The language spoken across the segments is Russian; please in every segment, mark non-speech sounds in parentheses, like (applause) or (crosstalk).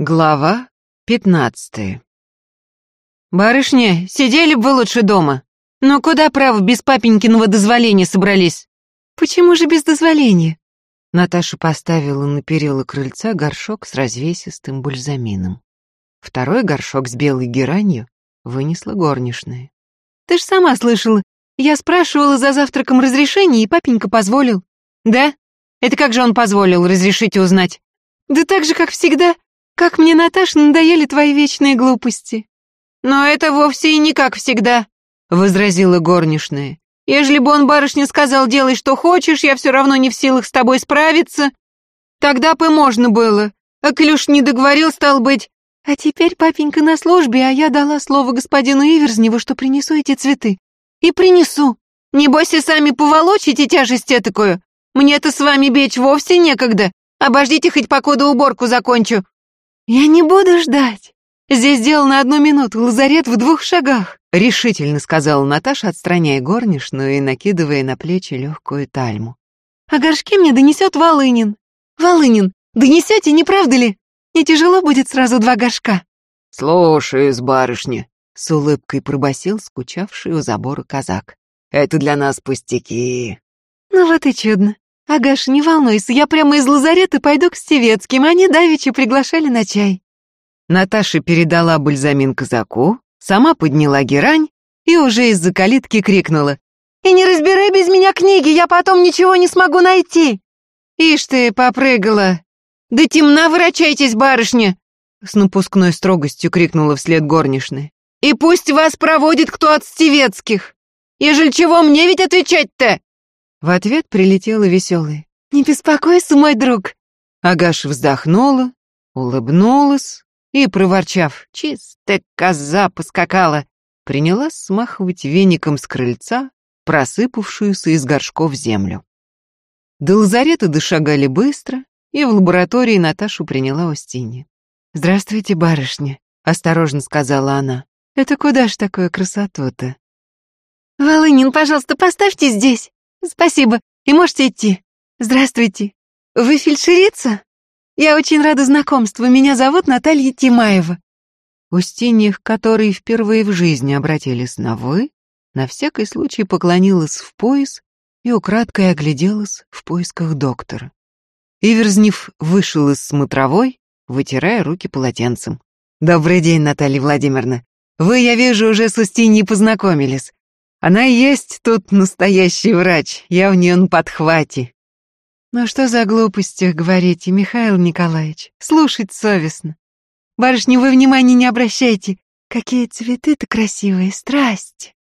Глава пятнадцатая «Барышня, сидели бы вы лучше дома. Но куда, право, без папенькиного дозволения собрались?» «Почему же без дозволения?» Наташа поставила на перила крыльца горшок с развесистым бальзамином. Второй горшок с белой геранью вынесла горничная. «Ты ж сама слышала. Я спрашивала за завтраком разрешение, и папенька позволил». «Да? Это как же он позволил, разрешите узнать?» «Да так же, как всегда. Как мне, Наташа, надоели твои вечные глупости. Но это вовсе и не как всегда, возразила горничная. Ежели бы он барышне сказал, делай, что хочешь, я все равно не в силах с тобой справиться, тогда бы можно было. А Клюш не договорил, стал быть. А теперь папенька на службе, а я дала слово господину Иверзневу, что принесу эти цветы. И принесу. Небось и сами поволочите тяжесть этакую. Мне-то с вами бечь вовсе некогда. Обождите хоть покуда уборку закончу. «Я не буду ждать. Здесь дело на одну минуту, лазарет в двух шагах», — решительно сказала Наташа, отстраняя горничную и накидывая на плечи легкую тальму. «А горшки мне донесет Волынин. Волынин, донесете, не правда ли? Не тяжело будет сразу два горшка». «Слушаюсь, барышня», — с улыбкой пробасил скучавший у забора казак. «Это для нас пустяки». «Ну вот и чудно. «Агаша, не волнуйся, я прямо из лазарета пойду к Стевецким, они давеча приглашали на чай». Наташа передала бальзамин казаку, сама подняла герань и уже из-за калитки крикнула. «И не разбирай без меня книги, я потом ничего не смогу найти!» «Ишь ты, попрыгала! Да темна вырачайтесь, барышня!» С напускной строгостью крикнула вслед горничная. «И пусть вас проводит кто от Стевецких! Ежели чего, мне ведь отвечать-то!» В ответ прилетело веселое. «Не беспокойся, мой друг!» Агаша вздохнула, улыбнулась и, проворчав, «Чистая коза поскакала!» принялась смахивать веником с крыльца просыпавшуюся из горшков землю. До лазарета дошагали быстро, и в лаборатории Наташу приняла Устинья. «Здравствуйте, барышня», — осторожно сказала она. «Это куда ж такое красоту-то?» «Волынин, пожалуйста, поставьте здесь!» «Спасибо, и можете идти. Здравствуйте. Вы фельдшерица? Я очень рада знакомству. Меня зовут Наталья Тимаева». Устиньев, которые впервые в жизни обратились на «вы», на всякий случай поклонилась в пояс и украдкой огляделась в поисках доктора. Иверзнев вышел из смотровой, вытирая руки полотенцем. «Добрый день, Наталья Владимировна. Вы, я вижу, уже с Устиньей познакомились. Она и есть тут настоящий врач, я в нее на подхвате. Ну что за глупости говорите, Михаил Николаевич? Слушать совестно. Барышни, вы внимания не обращайте. Какие цветы-то красивые, страсть.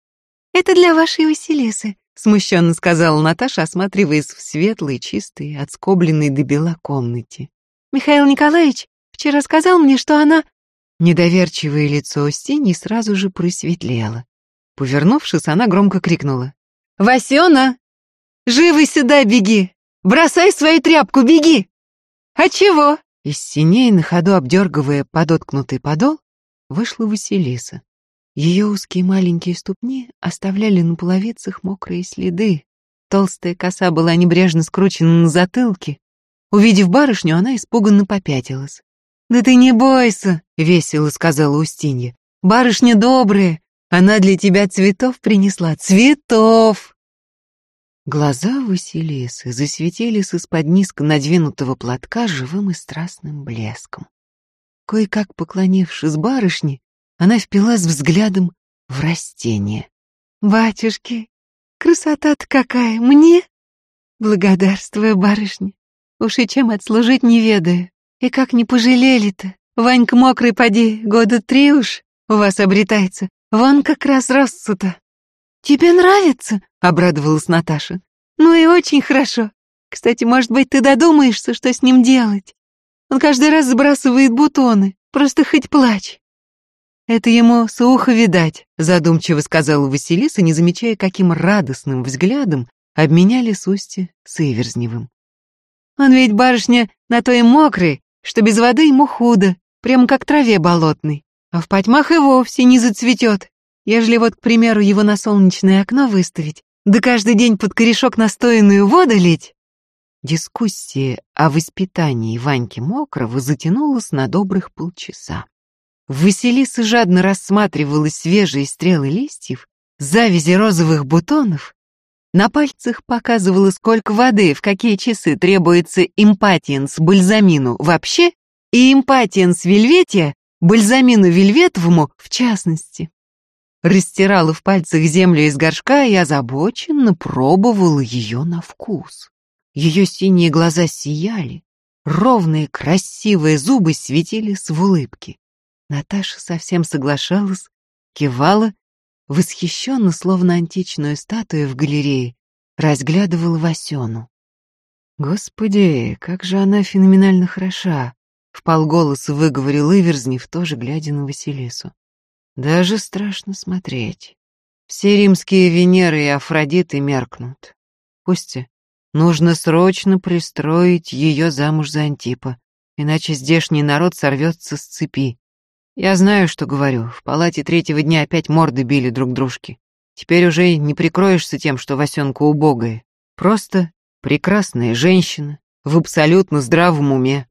Это для вашей Василисы, смущенно сказала Наташа, осматриваясь в светлой, чистой, отскобленной до бела комнате. Михаил Николаевич вчера сказал мне, что она... Недоверчивое лицо Устиньи сразу же просветлело. Повернувшись, она громко крикнула. «Васена! Живо сюда беги! Бросай свою тряпку, беги!» «А чего?» Из синей, на ходу обдергивая подоткнутый подол, вышла Василиса. Ее узкие маленькие ступни оставляли на половицах мокрые следы. Толстая коса была небрежно скручена на затылке. Увидев барышню, она испуганно попятилась. «Да ты не бойся», — весело сказала Устинья. «Барышня добрая, она для тебя цветов принесла. Цветов!» Глаза Василисы засветились из-под низко надвинутого платка живым и страстным блеском. Кое-как поклонившись барышне, она впилась взглядом в растение. «Батюшки, красота-то какая! Мне? Благодарствую, барышня. Уж и чем отслужить не ведаю. И как не пожалели-то. Ванька мокрый поди, года три уж у вас обретается. Вон как раз рос-то. Тебе нравится? Обрадовалась Наташа. Ну и очень хорошо. Кстати, может быть, ты додумаешься, что с ним делать? Он каждый раз сбрасывает бутоны, просто хоть плачь. Это ему с видать, задумчиво сказала Василиса, не замечая, каким радостным взглядом обменяли Сусти с Иверзневым. Он ведь, барышня, на то и мокрый, что без воды ему худо, прямо как траве болотной а в потьмах и вовсе не зацветет. Ежели вот, к примеру, его на солнечное окно выставить, да каждый день под корешок настоянную воду лить. Дискуссия о воспитании Ваньки Мокрого затянулась на добрых полчаса. Василиса жадно рассматривала свежие стрелы листьев, завязи розовых бутонов, на пальцах показывала, сколько воды, в какие часы требуется импатиенс бальзамину вообще и импатиенс вельветия бальзамину вельветовому в частности. Растирала в пальцах землю из горшка и озабоченно пробовала ее на вкус. Ее синие глаза сияли, ровные красивые зубы светились в улыбке. Наташа совсем соглашалась, кивала, восхищенно, словно античную статую в галерее, разглядывала Васену. «Господи, как же она феноменально хороша!» — вполголоса выговорил Иверзнев, тоже глядя на Василису. «Даже страшно смотреть. Все римские Венеры и Афродиты меркнут. Пусти, нужно срочно пристроить ее замуж за Антипа, иначе здешний народ сорвется с цепи. Я знаю, что говорю. В палате третьего дня опять морды били друг дружки. Теперь уже не прикроешься тем, что Васенка убогая. Просто прекрасная женщина в абсолютно здравом уме.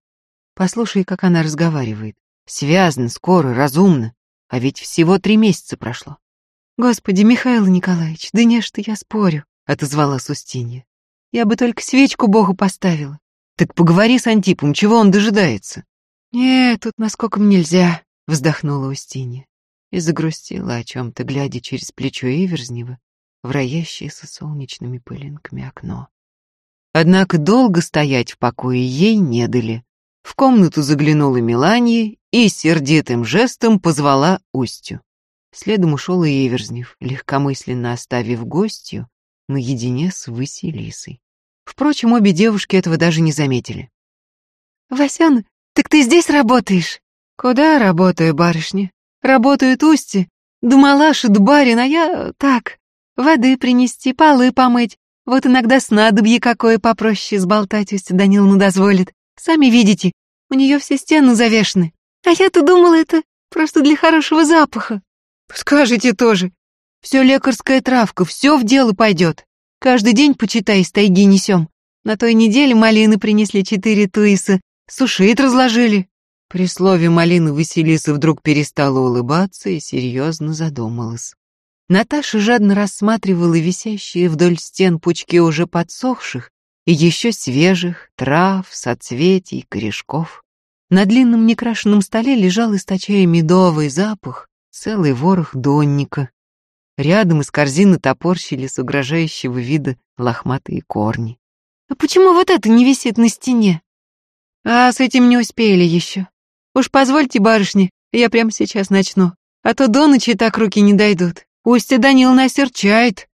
Послушай, как она разговаривает. Связно, скоро, разумно. А ведь всего три месяца прошло. Господи, Михаил Николаевич, да не что я спорю, отозвала Устинья. Я бы только свечку Богу поставила. Так поговори с Антипом, чего он дожидается? Нет, тут насколько нельзя. Вздохнула Устинья и загрустила о чем-то, глядя через плечо Иверзнева в роящееся солнечными пылинками окно. Однако долго стоять в покое ей не дали. В комнату заглянула Меланья и сердитым жестом позвала Устью. Следом ушел и Эверзнев, легкомысленно оставив гостью наедине с Василисой. Впрочем, обе девушки этого даже не заметили. «Васян, так ты здесь работаешь?» «Куда работаю, барышня?» «Работают малаша, да барин, а я так. Воды принести, полы помыть. Вот иногда снадобье какое попроще сболтать устье Даниловна дозволит. Сами видите, у нее все стены завешены. А я-то думала, это просто для хорошего запаха». «Скажите тоже. Все лекарская травка, все в дело пойдет. Каждый день, почитай, из тайги несем. На той неделе малины принесли четыре туиса, сушить разложили. При слове малины Василиса вдруг перестала улыбаться и серьезно задумалась. Наташа жадно рассматривала висящие вдоль стен пучки уже подсохших и еще свежих трав, соцветий, корешков. На длинном некрашенном столе лежал, источая медовый запах, целый ворох донника. Рядом из корзины топорщились угрожающего вида лохматые корни. «А почему вот это не висит на стене?» «А с этим не успели еще. Уж позвольте, барышни, я прямо сейчас начну, а то до ночи так руки не дойдут. Устья Даниловна осерчает».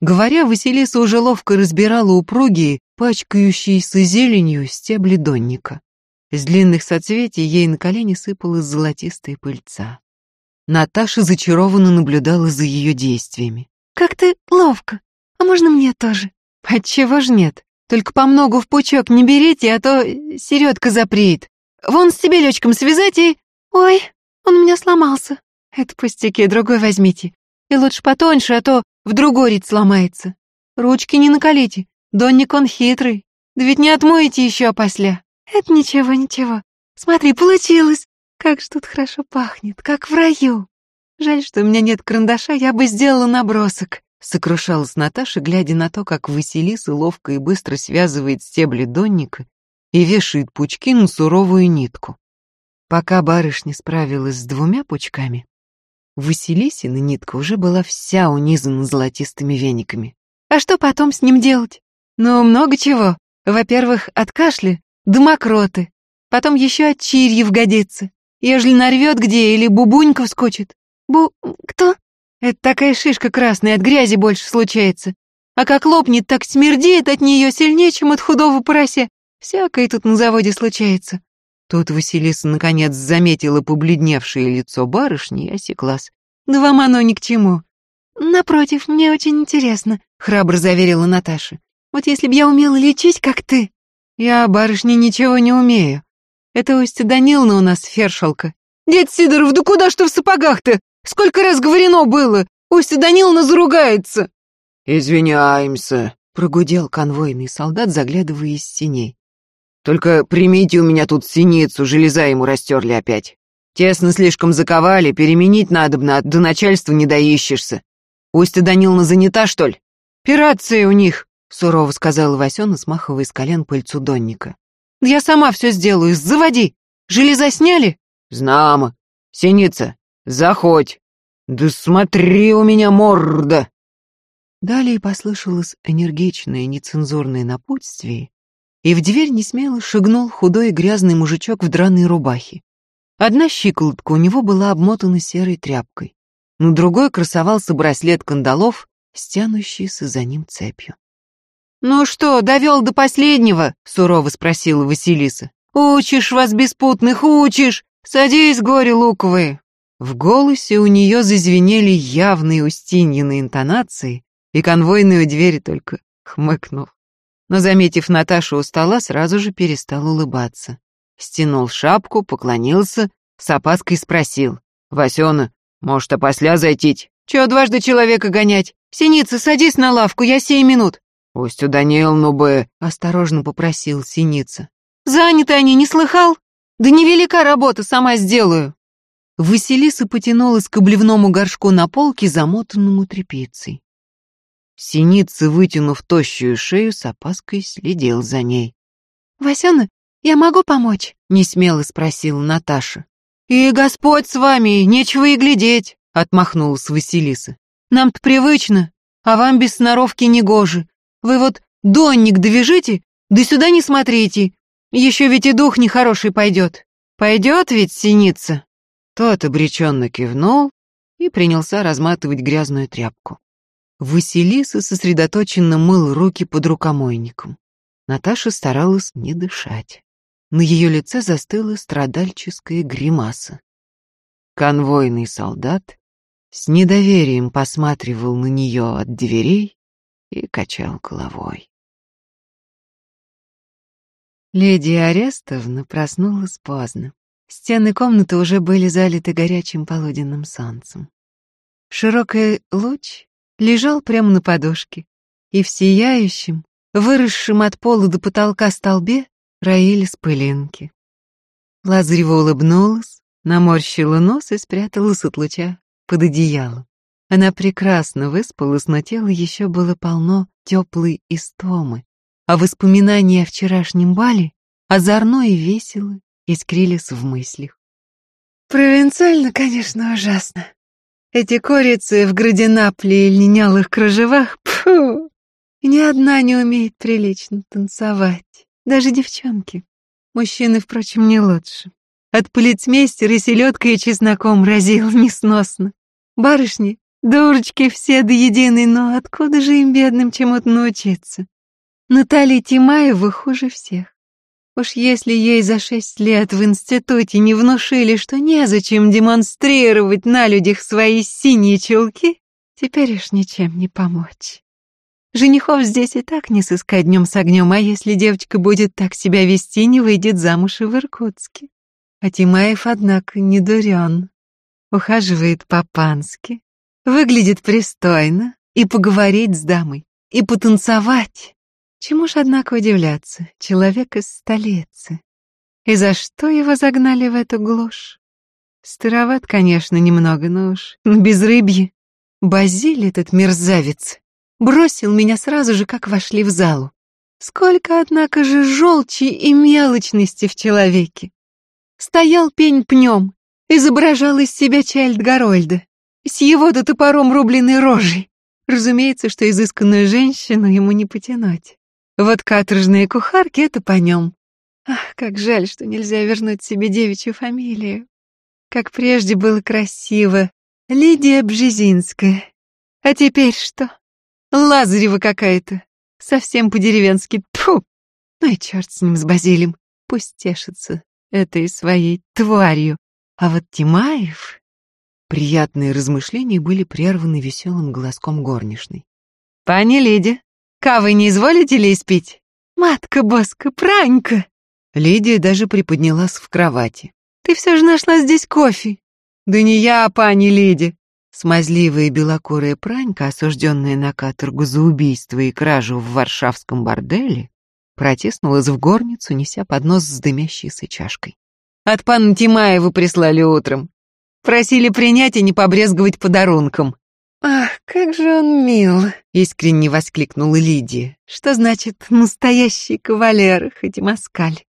Говоря, Василиса уже ловко разбирала упругие, пачкающиеся зеленью стебли донника. С длинных соцветий ей на колени сыпалась золотистая пыльца. Наташа зачарованно наблюдала за ее действиями. «Как ты ловко! А можно мне тоже?» «Отчего ж нет? Только по многу в пучок не берите, а то середка запреет. Вон стебелечком связать и... Ой, он у меня сломался. Это пустяки, другой возьмите. И лучше потоньше, а то в другой рит сломается. Ручки не накалите, донник он хитрый. Да ведь не отмоете еще опосля. Это ничего, ничего. Смотри, получилось. Как ж тут хорошо пахнет, как в раю. Жаль, что у меня нет карандаша, я бы сделала набросок. Сокрушалась Наташа, глядя на то, как Василиса ловко и быстро связывает стебли донника и вешает пучки на суровую нитку. Пока барышня справилась с двумя пучками, Василисина нитка уже была вся унизана золотистыми вениками. А что потом с ним делать? Ну, много чего. Во-первых, от кашля до мокроты. Потом еще от чирьев годится. Ежели нарвет где или бубунька вскочит. Бу... кто? Это такая шишка красная, от грязи больше случается. А как лопнет, так смердеет от нее сильнее, чем от худого порося. Всякое тут на заводе случается. Тут Василиса наконец заметила побледневшее лицо барышни и осеклась. Да вам оно ни к чему. Напротив, мне очень интересно, храбро заверила Наташа. Вот если б я умела лечить, как ты. Я, барышня, ничего не умею. Это Устья Даниловна у нас фершалка. Дед Сидоров, да куда ж ты в сапогах-то? Сколько раз говорено было, Устья Даниловна заругается. Извиняемся, прогудел конвойный солдат, заглядывая из синей. «Только примите у меня тут синицу, железа ему растерли опять. Тесно слишком заковали, переменить надобно, до начальства не доищешься. Устья Даниловна занята, что ли?» «Операция у них», — сурово сказала Васёна, смахивая с колен пыльцу Донника. «Я сама все сделаю, заводи! Железа сняли?» «Знамо. Синица, заходь. Да смотри у меня морда!» Далее послышалось энергичное нецензурное напутствие, и в дверь несмело шагнул худой грязный мужичок в драной рубахе. Одна щиколотка у него была обмотана серой тряпкой, на другой красовался браслет кандалов, стянущийся за ним цепью. «Ну что, довел до последнего?» — сурово спросила Василиса. «Учишь вас, беспутных, учишь! Садись, горе луковые!» В голосе у нее зазвенели явные устиньиные интонации, и конвойную дверь только хмыкнул. Но, заметив Наташу у стола, сразу же перестал улыбаться. Стянул шапку, поклонился, с опаской спросил. «Васёна, может, опосля зайтить? Чё дважды человека гонять? Синица, садись на лавку, я сей минут». «Пусть у Даниловну бы...» — осторожно попросил Синица. «Заняты они, не слыхал? Да невелика работа, сама сделаю». Василиса потянулась к обливному горшку на полке, замотанному тряпицей. Синица, вытянув тощую шею, с опаской следил за ней. «Васяна, я могу помочь?» — несмело спросила Наташа. «И Господь с вами, нечего и глядеть!» — отмахнулась Василиса. «Нам-то привычно, а вам без сноровки не гоже. Вы вот донник довяжите, да сюда не смотрите. Еще ведь и дух нехороший пойдет. Пойдет ведь, синица?» Тот обреченно кивнул и принялся разматывать грязную тряпку. Василиса сосредоточенно мыл руки под рукомойником. Наташа старалась не дышать. На ее лице застыла страдальческая гримаса. Конвойный солдат с недоверием посматривал на нее от дверей и качал головой. Леди Арестовна проснулась поздно. Стены комнаты уже были залиты горячим полуденным солнцем. Широкий луч лежал прямо на подушке, и в сияющем, выросшем от пола до потолка столбе роились пылинки. Лазарева улыбнулась, наморщила нос и спряталась от луча под одеялом. Она прекрасно выспалась, но тело еще было полно теплой истомы, а воспоминания о вчерашнем бале озорно и весело искрились в мыслях. Провинциально, конечно, ужасно. Эти курицы в градинапле и линялых кружевах, пфу, ни одна не умеет прилично танцевать, даже девчонки. Мужчины, впрочем, не лучше. От полицмейстера селедкой и чесноком разил несносно. Барышни, дурочки все до единой, но откуда же им, бедным, чему-то научиться? Наталья Тимаева хуже всех. Уж если ей за шесть лет в институте не внушили, что незачем демонстрировать на людях свои синие чулки, теперь уж ничем не помочь. Женихов здесь и так не сыскать днем с огнем, а если девочка будет так себя вести, не выйдет замуж и в Иркутске. А Тимаев, однако, не дурен. Ухаживает по-пански, выглядит пристойно, и поговорить с дамой, и потанцевать. Чему ж, однако, удивляться, человек из столицы. И за что его загнали в эту глушь? Староват, конечно, немного, но уж без рыбьи. Базиль этот мерзавец бросил меня сразу же, как вошли в залу. Сколько, однако же, желчи и мелочности в человеке. Стоял пень пнем, изображал из себя Чайльд Гарольда, с его-то топором рубленой рожей. Разумеется, что изысканную женщину ему не потянуть. Вот каторжные кухарки — это по нем. Ах, как жаль, что нельзя вернуть себе девичью фамилию. Как прежде было красиво. Лидия Бжезинская. А теперь что? Лазарева какая-то. Совсем по-деревенски. Тьфу! Ну и черт с ним, с Базилем. Пусть тешится этой своей тварью. А вот Тимаев... Приятные размышления были прерваны веселым голоском горничной. «Пани Лидия, Кавы не изволите ли испить? Матка Боска, Пранька!» Лидия даже приподнялась в кровати. «Ты все же нашла здесь кофе!» «Да не я, а пани Лидия. Смазливая белокурая пранька, осужденная на каторгу за убийство и кражу в варшавском борделе, протиснулась в горницу, неся поднос с дымящейся чашкой. «От пана Тимаева прислали утром. Просили принять и не побрезговать подарунком». «Ах, как же он мил!» — искренне воскликнула Лидия. «Что значит настоящий кавалер, хоть и москаль?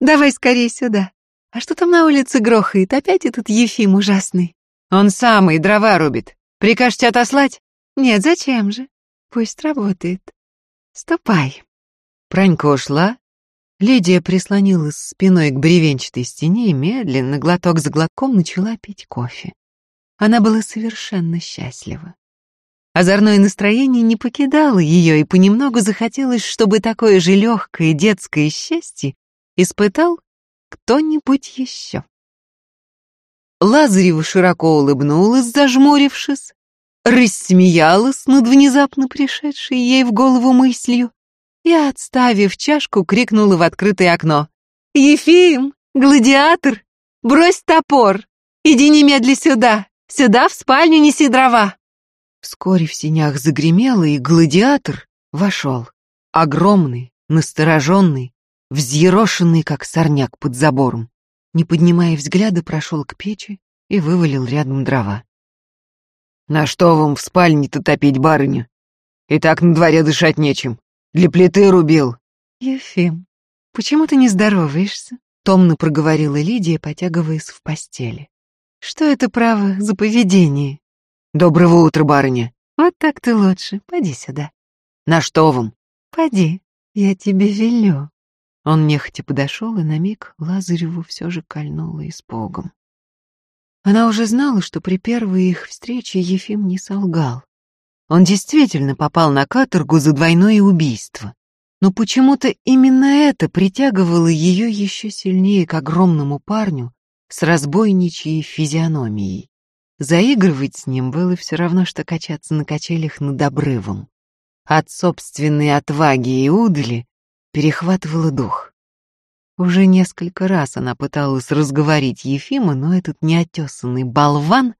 Давай скорее сюда. А что там на улице грохает? Опять этот Ефим ужасный?» «Он самый, дрова рубит. Прикажете отослать?» «Нет, зачем же? Пусть работает. Ступай». Пранька ушла. Лидия прислонилась спиной к бревенчатой стене и медленно, глоток за глотком, начала пить кофе. Она была совершенно счастлива. Озорное настроение не покидало ее, и понемногу захотелось, чтобы такое же легкое детское счастье испытал кто-нибудь еще. Лазарева широко улыбнулась, зажмурившись, рассмеялась над внезапно пришедшей ей в голову мыслью и, отставив чашку, крикнула в открытое окно. «Ефим, гладиатор, брось топор, иди немедли сюда!» Сюда, в спальню, неси дрова!» Вскоре в синях загремело, и гладиатор вошел. Огромный, настороженный, взъерошенный, как сорняк под забором. Не поднимая взгляда, прошел к печи и вывалил рядом дрова. «На что вам в спальне-то топить, барыню? И так на дворе дышать нечем. Для плиты рубил». «Ефим, почему ты не здороваешься?» — томно проговорила Лидия, потягиваясь в постели. Что это право за поведение? Доброго утра, барыня. Вот так ты лучше. Поди сюда. На что вам? Поди, я тебе велю. Он нехотя подошел, и на миг Лазареву все же кольнуло испугом. Она уже знала, что при первой их встрече Ефим не солгал. Он действительно попал на каторгу за двойное убийство. Но почему-то именно это притягивало ее еще сильнее к огромному парню, с разбойничьей физиономией. Заигрывать с ним было все равно, что качаться на качелях над обрывом. От собственной отваги и удали перехватывало дух. Уже несколько раз она пыталась разговорить Ефима, но этот неотесанный болван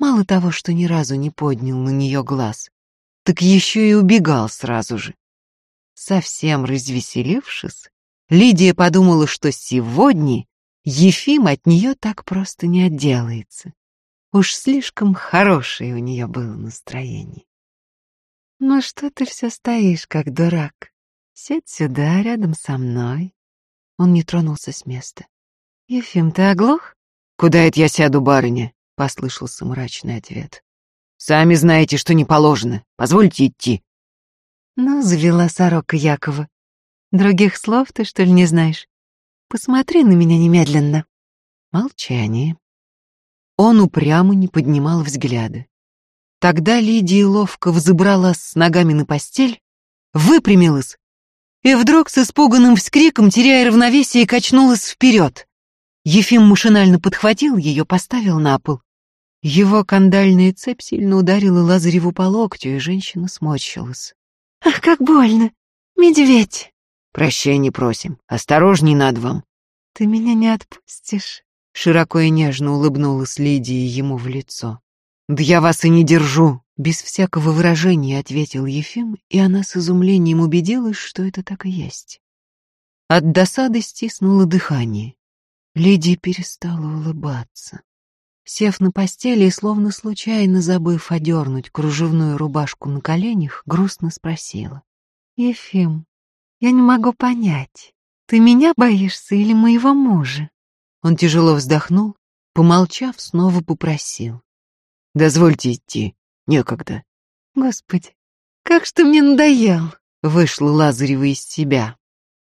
мало того, что ни разу не поднял на нее глаз, так еще и убегал сразу же. Совсем развеселившись, Лидия подумала, что сегодня Ефим от нее так просто не отделается. Уж слишком хорошее у нее было настроение. «Ну что ты все стоишь, как дурак? Сядь сюда, рядом со мной». Он не тронулся с места. «Ефим, ты оглох?» «Куда это я сяду, барыня?» — послышался мрачный ответ. «Сами знаете, что не положено. Позвольте идти». «Ну, завела сорока Якова. Других слов ты, что ли, не знаешь? Посмотри на меня немедленно. Молчание. Он упрямо не поднимал взгляда. Тогда Лидия ловко взобралась с ногами на постель, выпрямилась и вдруг с испуганным вскриком, теряя равновесие, качнулась вперед. Ефим машинально подхватил ее, поставил на пол. Его кандальная цепь сильно ударила Лазареву по локтю, и женщина сморщилась. «Ах, как больно! Медведь!» Прощения просим. Осторожней над вам. Ты меня не отпустишь? Широко и нежно улыбнулась Лидия ему в лицо. Да я вас и не держу. Без всякого выражения ответил Ефим, и она с изумлением убедилась, что это так и есть. От досады стиснуло дыхание. Лидия перестала улыбаться. Сев на постели и словно случайно забыв одернуть кружевную рубашку на коленях, грустно спросила. «Ефим, я не могу понять, ты меня боишься или моего мужа?» Он тяжело вздохнул, помолчав, снова попросил. «Дозвольте идти, некогда». «Господи, как что мне надоел!» Вышла Лазарева из себя.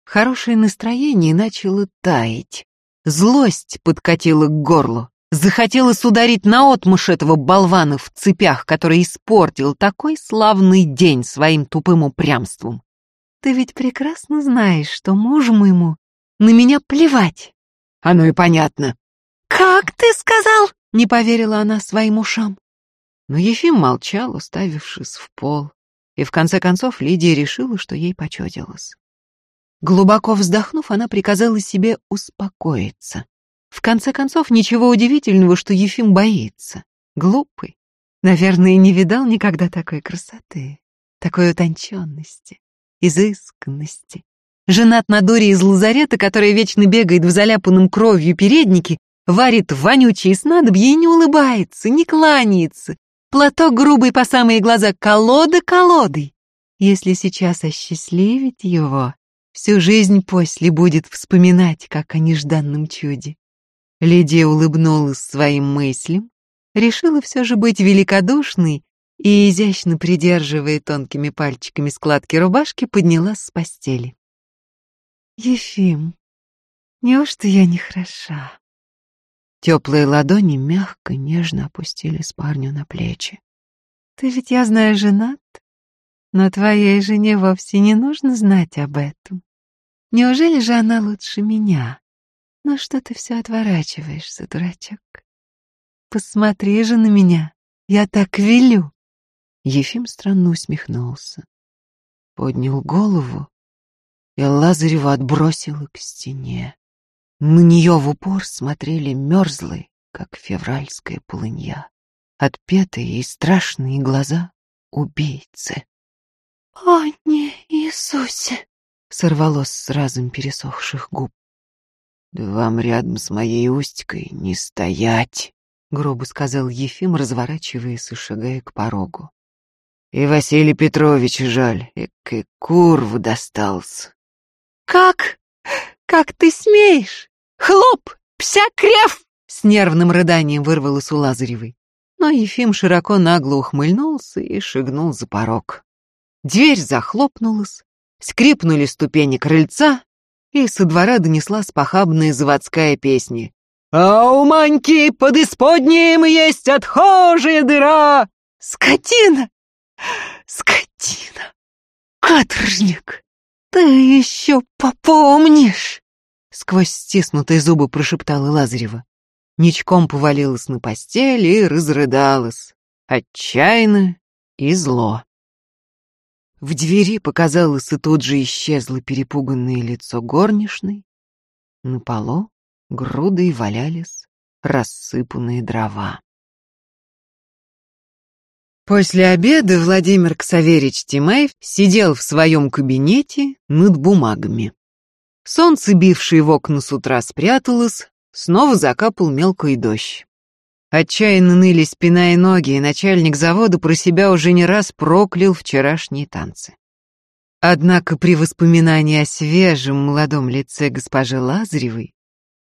Хорошее настроение начало таять. Злость подкатила к горлу. Захотелось ударить наотмашь этого болвана в цепях, который испортил такой славный день своим тупым упрямством. Ты ведь прекрасно знаешь, что мужу моему на меня плевать. Оно и понятно. Как ты сказал? Не поверила она своим ушам. Но Ефим молчал, уставившись в пол, и в конце концов Лидия решила, что ей почудилось. Глубоко вздохнув, она приказала себе успокоиться. В конце концов, ничего удивительного, что Ефим боится. Глупый, Наверное, не видал никогда такой красоты, такой утонченности, изысканности. Женат на Доре из лазарета, которая вечно бегает в заляпанном кровью переднике, варит вонючие снадобья и не улыбается, не кланяется. Платок грубый по самые глаза, колода колодой. Если сейчас осчастливить его, всю жизнь после будет вспоминать, как о нежданном чуде. Лидия улыбнулась своим мыслям, решила все же быть великодушной и, изящно придерживая тонкими пальчиками складки рубашки, поднялась с постели. «Ефим, неужто я не хороша?» Теплые ладони мягко, нежно опустились парню на плечи. «Ты ведь, я знаю, женат, но твоей жене вовсе не нужно знать об этом. Неужели же она лучше меня? Ну что ты все отворачиваешься, дурачок? Посмотри же на меня, я так велю. Ефим странно усмехнулся, поднял голову, и Лазарева отбросила к стене. На нее в упор смотрели мерзлые, как февральская полынья, отпетые и страшные глаза убийцы. «О, не Иисусе!» — сорвалось с разом пересохших губ. «Да вам рядом с моей Устькой не стоять!» — грубо сказал Ефим, разворачиваясь и шагая к порогу. «И Василий Петрович жаль, и курву достался». «Как? Как ты смеешь? Хлоп! Псякрев!» С нервным рыданием вырвалось у Лазаревой. Но Ефим широко нагло ухмыльнулся и шагнул за порог. Дверь захлопнулась, скрипнули ступени крыльца, и со двора донеслась похабная заводская песня. А у Маньки под исподним есть отхожая дыра. Скотина! Скотина! Каторжник! Ты еще попомнишь! Сквозь стиснутые зубы прошептала Лазарева. Ничком повалилась на постель и разрыдалась. Отчаянно и зло. В двери показалось и тут же исчезло перепуганное лицо горничной. На полу грудой валялись рассыпанные дрова. После обеда Владимир Ксаверич Тимаев сидел в своем кабинете над бумагами. Солнце, бившее в окна с утра, спряталось, снова закапал мелкий дождь. Отчаянно ныли спина и ноги, и начальник завода про себя уже не раз проклял вчерашние танцы. Однако при воспоминании о свежем молодом лице госпожи Лазаревой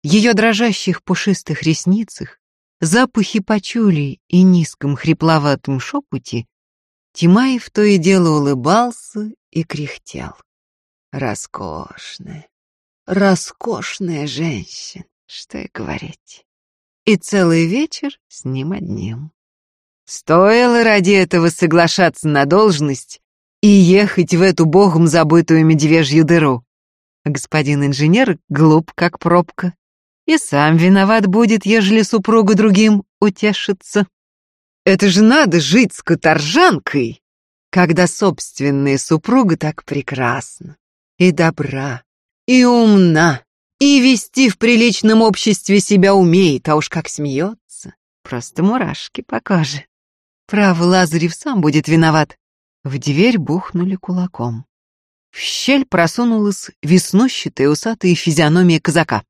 ее дрожащих пушистых ресницах, запахе пачули и низком хрипловатом шепоте, Тимаев то и дело улыбался и кряхтел. Роскошная, роскошная женщина, что и говорить. И целый вечер с ним одним. Стоило ради этого соглашаться на должность и ехать в эту богом забытую медвежью дыру. Господин инженер глуп, как пробка, и сам виноват будет, ежели супруга другим утешится. Это же надо жить с каторжанкой, когда собственная супруга так прекрасна, и добра, и умна, и вести в приличном обществе себя умеет, а уж как смеется, просто мурашки по. Право, Лазарев сам будет виноват. В дверь бухнули кулаком. В щель просунулась веснущатая усатая физиономия казака.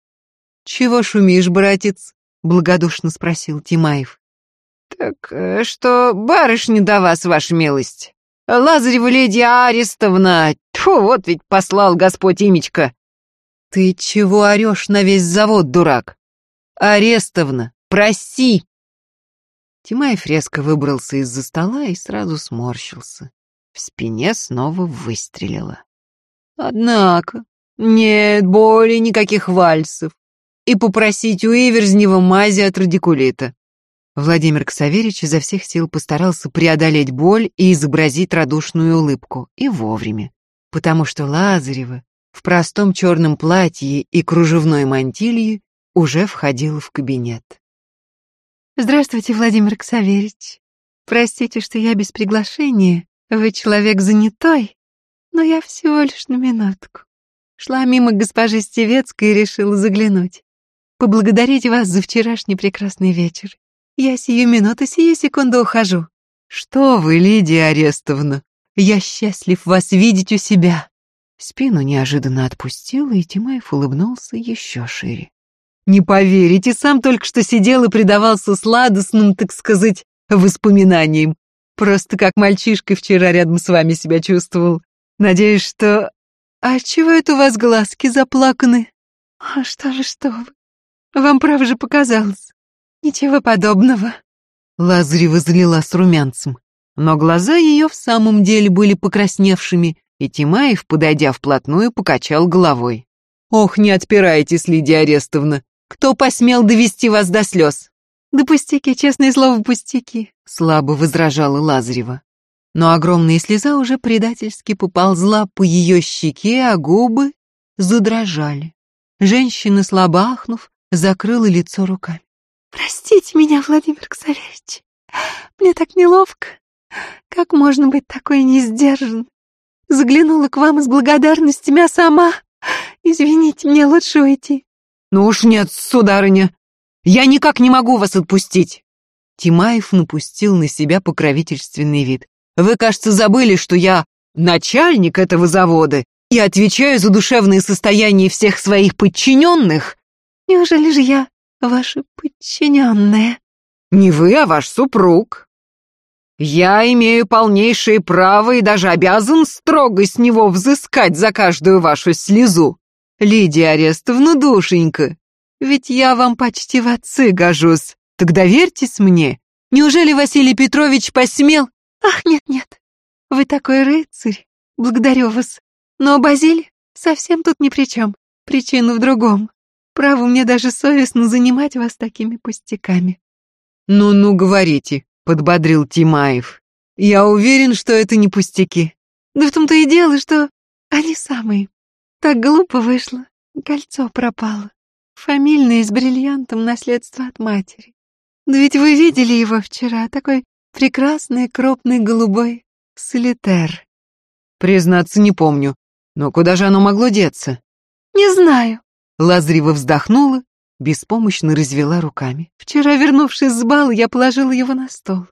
«Чего шумишь, братец?» — благодушно спросил Тимаев. «Так э, что, барышня до вас, ваша милость? Лазарева леди Арестовна, тьфу, вот ведь послал Господь имечко». «Ты чего орешь на весь завод, дурак? Арестовна, проси!» Тимаев резко выбрался из-за стола и сразу сморщился. В спине снова выстрелило. «Однако, нет более никаких вальсов и попросить у Иверзнева мази от радикулита. Владимир Ксаверич изо всех сил постарался преодолеть боль и изобразить радушную улыбку, и вовремя, потому что Лазарева в простом черном платье и кружевной мантилье уже входила в кабинет. «Здравствуйте, Владимир Ксаверич. Простите, что я без приглашения, вы человек занятой, но я всего лишь на минутку. Шла мимо госпожи Стевецкой и решила заглянуть поблагодарить вас за вчерашний прекрасный вечер Я сию минуту, сию секунду ухожу. Что вы, Лидия Арестовна, я счастлив вас видеть у себя. Спину неожиданно отпустила, и Тимаев улыбнулся еще шире. Не поверите, сам только что сидел и предавался сладостным, так сказать, воспоминаниям. Просто как мальчишка вчера рядом с вами себя чувствовал. Надеюсь, что... А чего это у вас глазки заплаканы? А что вы, что вы? Вам право же показалось. Ничего подобного. Лазарева залила с румянцем, но глаза ее в самом деле были покрасневшими, и Тимаев, подойдя вплотную, покачал головой. «Ох, не отпирайтесь, Лидия Арестовна! Кто посмел довести вас до слез?» «Да пустяки, честное слово, пустяки», — слабо возражала Лазарева. Но огромная слеза уже предательски поползла по ее щеке, а губы задрожали. Женщина, слабо ахнув, закрыла лицо руками. «Простите меня, Владимир Ксаревич, мне так неловко. Как можно быть такой несдержан? Заглянула к вам с благодарностями, а сама... Извините, мне лучше уйти». «Ну уж нет, сударыня, я никак не могу вас отпустить!» Тимаев напустил на себя покровительственный вид. «Вы, кажется, забыли, что я начальник этого завода и отвечаю за душевное состояние всех своих подчиненных». «Неужели же я ваша подчиненная?» «Не вы, а ваш супруг. Я имею полнейшее право и даже обязан строго с него взыскать за каждую вашу слезу. Лидия Арестовна, душенька, ведь я вам почти в отцы гожусь. Так доверьтесь мне. Неужели Василий Петрович посмел? Ах, нет-нет, вы такой рыцарь. Благодарю вас. Но Базиль совсем тут ни при чем. Причина в другом. Право, мне даже совестно занимать вас такими пустяками. «Ну-ну, говорите», — подбодрил Тимаев. «Я уверен, что это не пустяки». «Да в том-то и дело, что они самые. Так глупо вышло. Кольцо пропало. Фамильное с бриллиантом наследство от матери. Да ведь вы видели его вчера, такой прекрасный, крупный, голубой солитер». «Признаться, не помню. Но куда же оно могло деться?» «Не знаю». Лазарева вздохнула беспомощно развела руками. «Вчера, вернувшись с бала, я положила его на стол.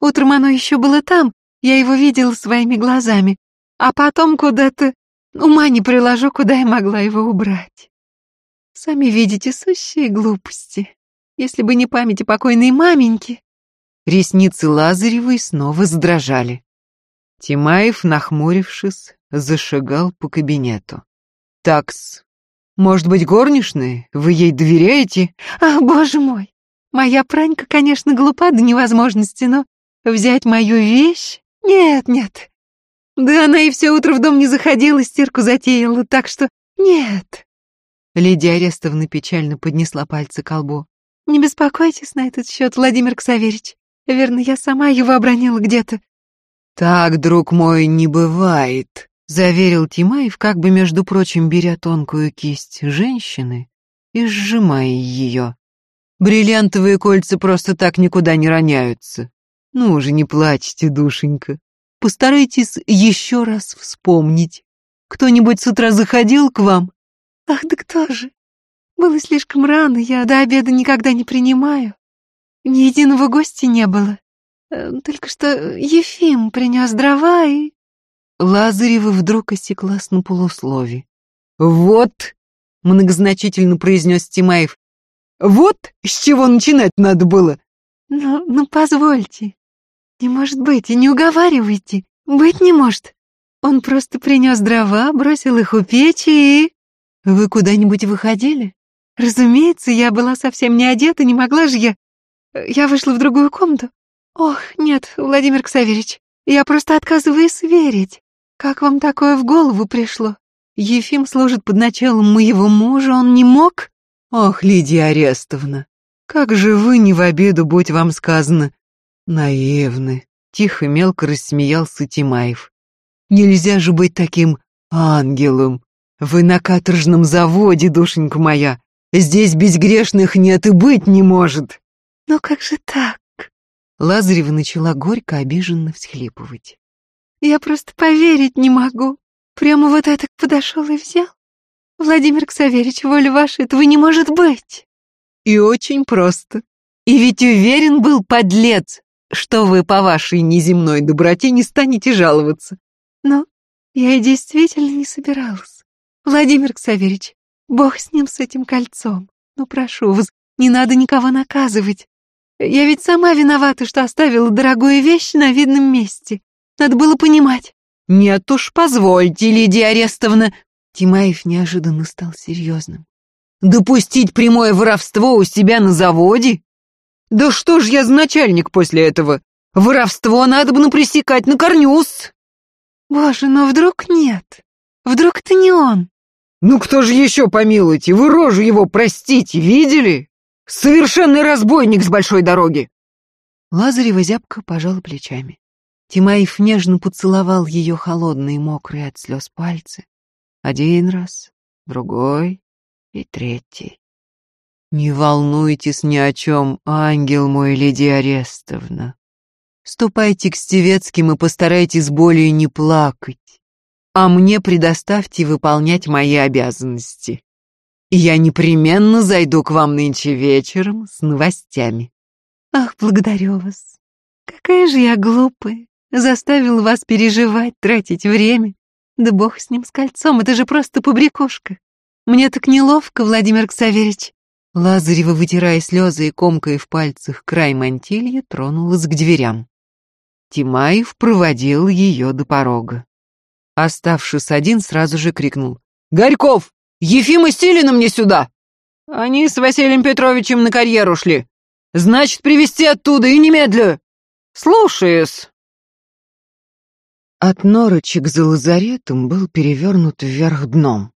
Утром оно еще было там, я его видела своими глазами, а потом куда-то... Ума не приложу, куда я могла его убрать. Сами видите, сущие глупости. Если бы не памяти покойной маменьки...» Ресницы Лазаревой снова задрожали. Тимаев, нахмурившись, зашагал по кабинету. «Такс, может быть, горничная? Вы ей доверяете? Ах, боже мой! Моя пранька, конечно, глупа до невозможности, но взять мою вещь? Нет, нет. Да она и все утро в дом не заходила, стирку затеяла, так что нет. Лидия Арестовна печально поднесла пальцы к колбу. Не беспокойтесь на этот счет, Владимир Ксаверич. Верно, я сама его обронила где-то. Так, друг мой, не бывает заверил Тимаев, как бы, между прочим, беря тонкую кисть женщины и сжимая ее. Бриллиантовые кольца просто так никуда не роняются. Ну уже не плачьте, душенька. Постарайтесь еще раз вспомнить. Кто-нибудь с утра заходил к вам? Ах, да кто же? Было слишком рано, я до обеда никогда не принимаю. Ни единого гостя не было. Э, только что Ефим принес дрова и... Лазарева вдруг осеклась на полуслове. «Вот!» — многозначительно произнес Тимаев. «Вот с чего начинать надо было!» «Ну, ну, позвольте. Не может быть, и не уговаривайте. Быть не может. Он просто принес дрова, бросил их у печи и...» «Вы куда-нибудь выходили?» «Разумеется, я была совсем не одета, не могла же я...» «Я вышла в другую комнату. Ох, нет, Владимир Ксаверич, я просто отказываюсь верить. Как вам такое в голову пришло? Ефим служит под началом моего мужа, он не мог? Ох, Лидия Арестовна, как же вы не в обеду, будь вам сказано. Наивны. Тихо мелко рассмеялся Тимаев. Нельзя же быть таким ангелом. Вы на каторжном заводе, душенька моя. Здесь безгрешных нет и быть не может. Но как же так? Лазарева начала горько обиженно всхлипывать. Я просто поверить не могу. Прямо вот это подошел и взял. Владимир Ксаверич, воля ваша, этого не может быть. И очень просто. И ведь уверен был подлец, что вы по вашей неземной доброте не станете жаловаться. Но я и действительно не собиралась. Владимир Ксаверич, бог с ним, с этим кольцом. Ну, прошу вас, не надо никого наказывать. Я ведь сама виновата, что оставила дорогую вещь на видном месте. Надо было понимать. Нет уж, позвольте, Лидия Арестовна. Тимаев неожиданно стал серьезным. Допустить прямое воровство у себя на заводе? Да что ж я за начальник после этого? Воровство надо бы пресекать на корнюс. Боже, но вдруг нет? Вдруг это не он? Ну кто же еще, помилуйте, вы рожу его простите, видели? Совершенный разбойник с большой дороги. Лазарева зябко пожала плечами. Тимаев нежно поцеловал ее холодные, мокрые от слез пальцы. Один раз, другой и третий. Не волнуйтесь ни о чем, ангел мой, леди Арестовна. Ступайте к Стевецким и постарайтесь более не плакать, а мне предоставьте выполнять мои обязанности. Я непременно зайду к вам нынче вечером с новостями. Ах, благодарю вас. Какая же я глупая. Заставил вас переживать, тратить время. Да бог с ним, с кольцом, это же просто побрякушка. Мне так неловко, Владимир Ксаверич. Лазарева, вытирая слезы и комкая в пальцах край мантилья, тронулась к дверям. Тимаев проводил ее до порога. Оставшись один, сразу же крикнул. «Горьков! Ефим и Стилина мне сюда!» «Они с Василием Петровичем на карьеру шли. Значит, привезти оттуда и немедлю!» «Слушаюсь!» От Норыча к за лазаретом был перевернут вверх дном.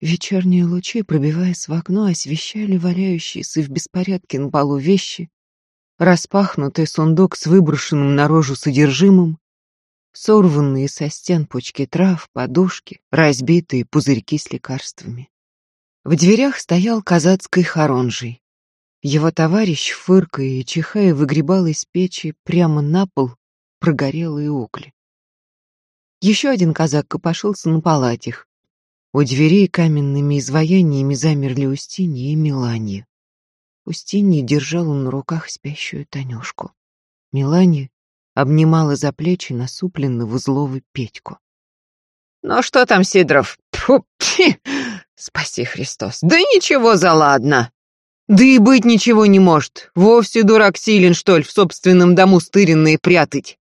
Вечерние лучи, пробиваясь в окно, освещали валяющиеся в беспорядке на полу вещи, распахнутый сундук с выброшенным наружу содержимым, сорванные со стен пучки трав, подушки, разбитые пузырьки с лекарствами. В дверях стоял казацкий хоронжий. Его товарищ, фыркая и чихая, выгребал из печи прямо на пол прогорелые угли. Еще один казак копошился на палатях. У дверей каменными изваяниями замерли Устинья и Миланья. Устинья держала на руках спящую Танюшку. Миланья обнимала за плечи насупленного злого Петьку. «Ну что там, Сидоров? Спаси Христос! Да ничего за ладно!» «Да и быть ничего не может! Вовсе дурак силен, что ли, в собственном дому стыренные прятать!»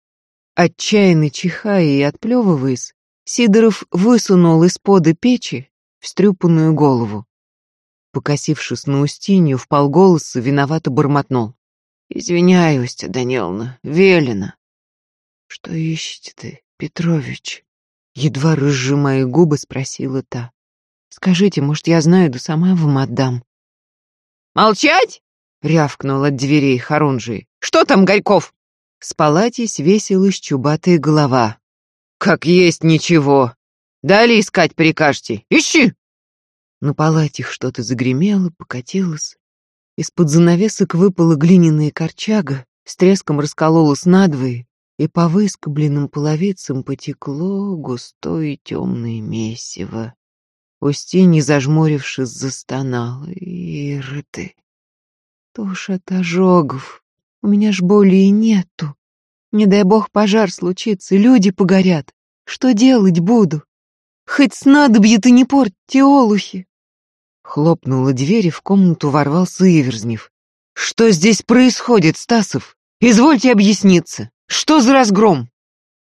Отчаянно чихая и отплевываясь, Сидоров высунул из-пода печи встрюпанную голову. Покосившись на Устинью, вполголоса виновато бормотнул. «Извиняй, Устья Даниловна, велено». «Что ищете ты, Петрович?» Едва разжимая губы, спросила та. «Скажите, может, я знаю, да сама вам отдам». «Молчать!» — рявкнул от дверей Харунжий. «Что там, Горьков?» С палати свесилась чубатая голова. «Как есть ничего. Далее искать прикажете. Ищи!» На палате что-то загремело, покатилось. Из-под занавесок выпала глиняная корчага, с треском раскололась надвое, и по выскобленным половицам потекло густое темное месиво. Устинья, зажмурившись, застонала. «Иры Тушь от ожогов. У меня ж боли и нету. Не дай бог пожар случится, люди погорят. Что делать буду? Хоть снадобье ты не портите, олухи. Хлопнула дверь, и в комнату ворвался Иверзнев. «Что здесь происходит, Стасов? Извольте объясниться. Что за разгром?»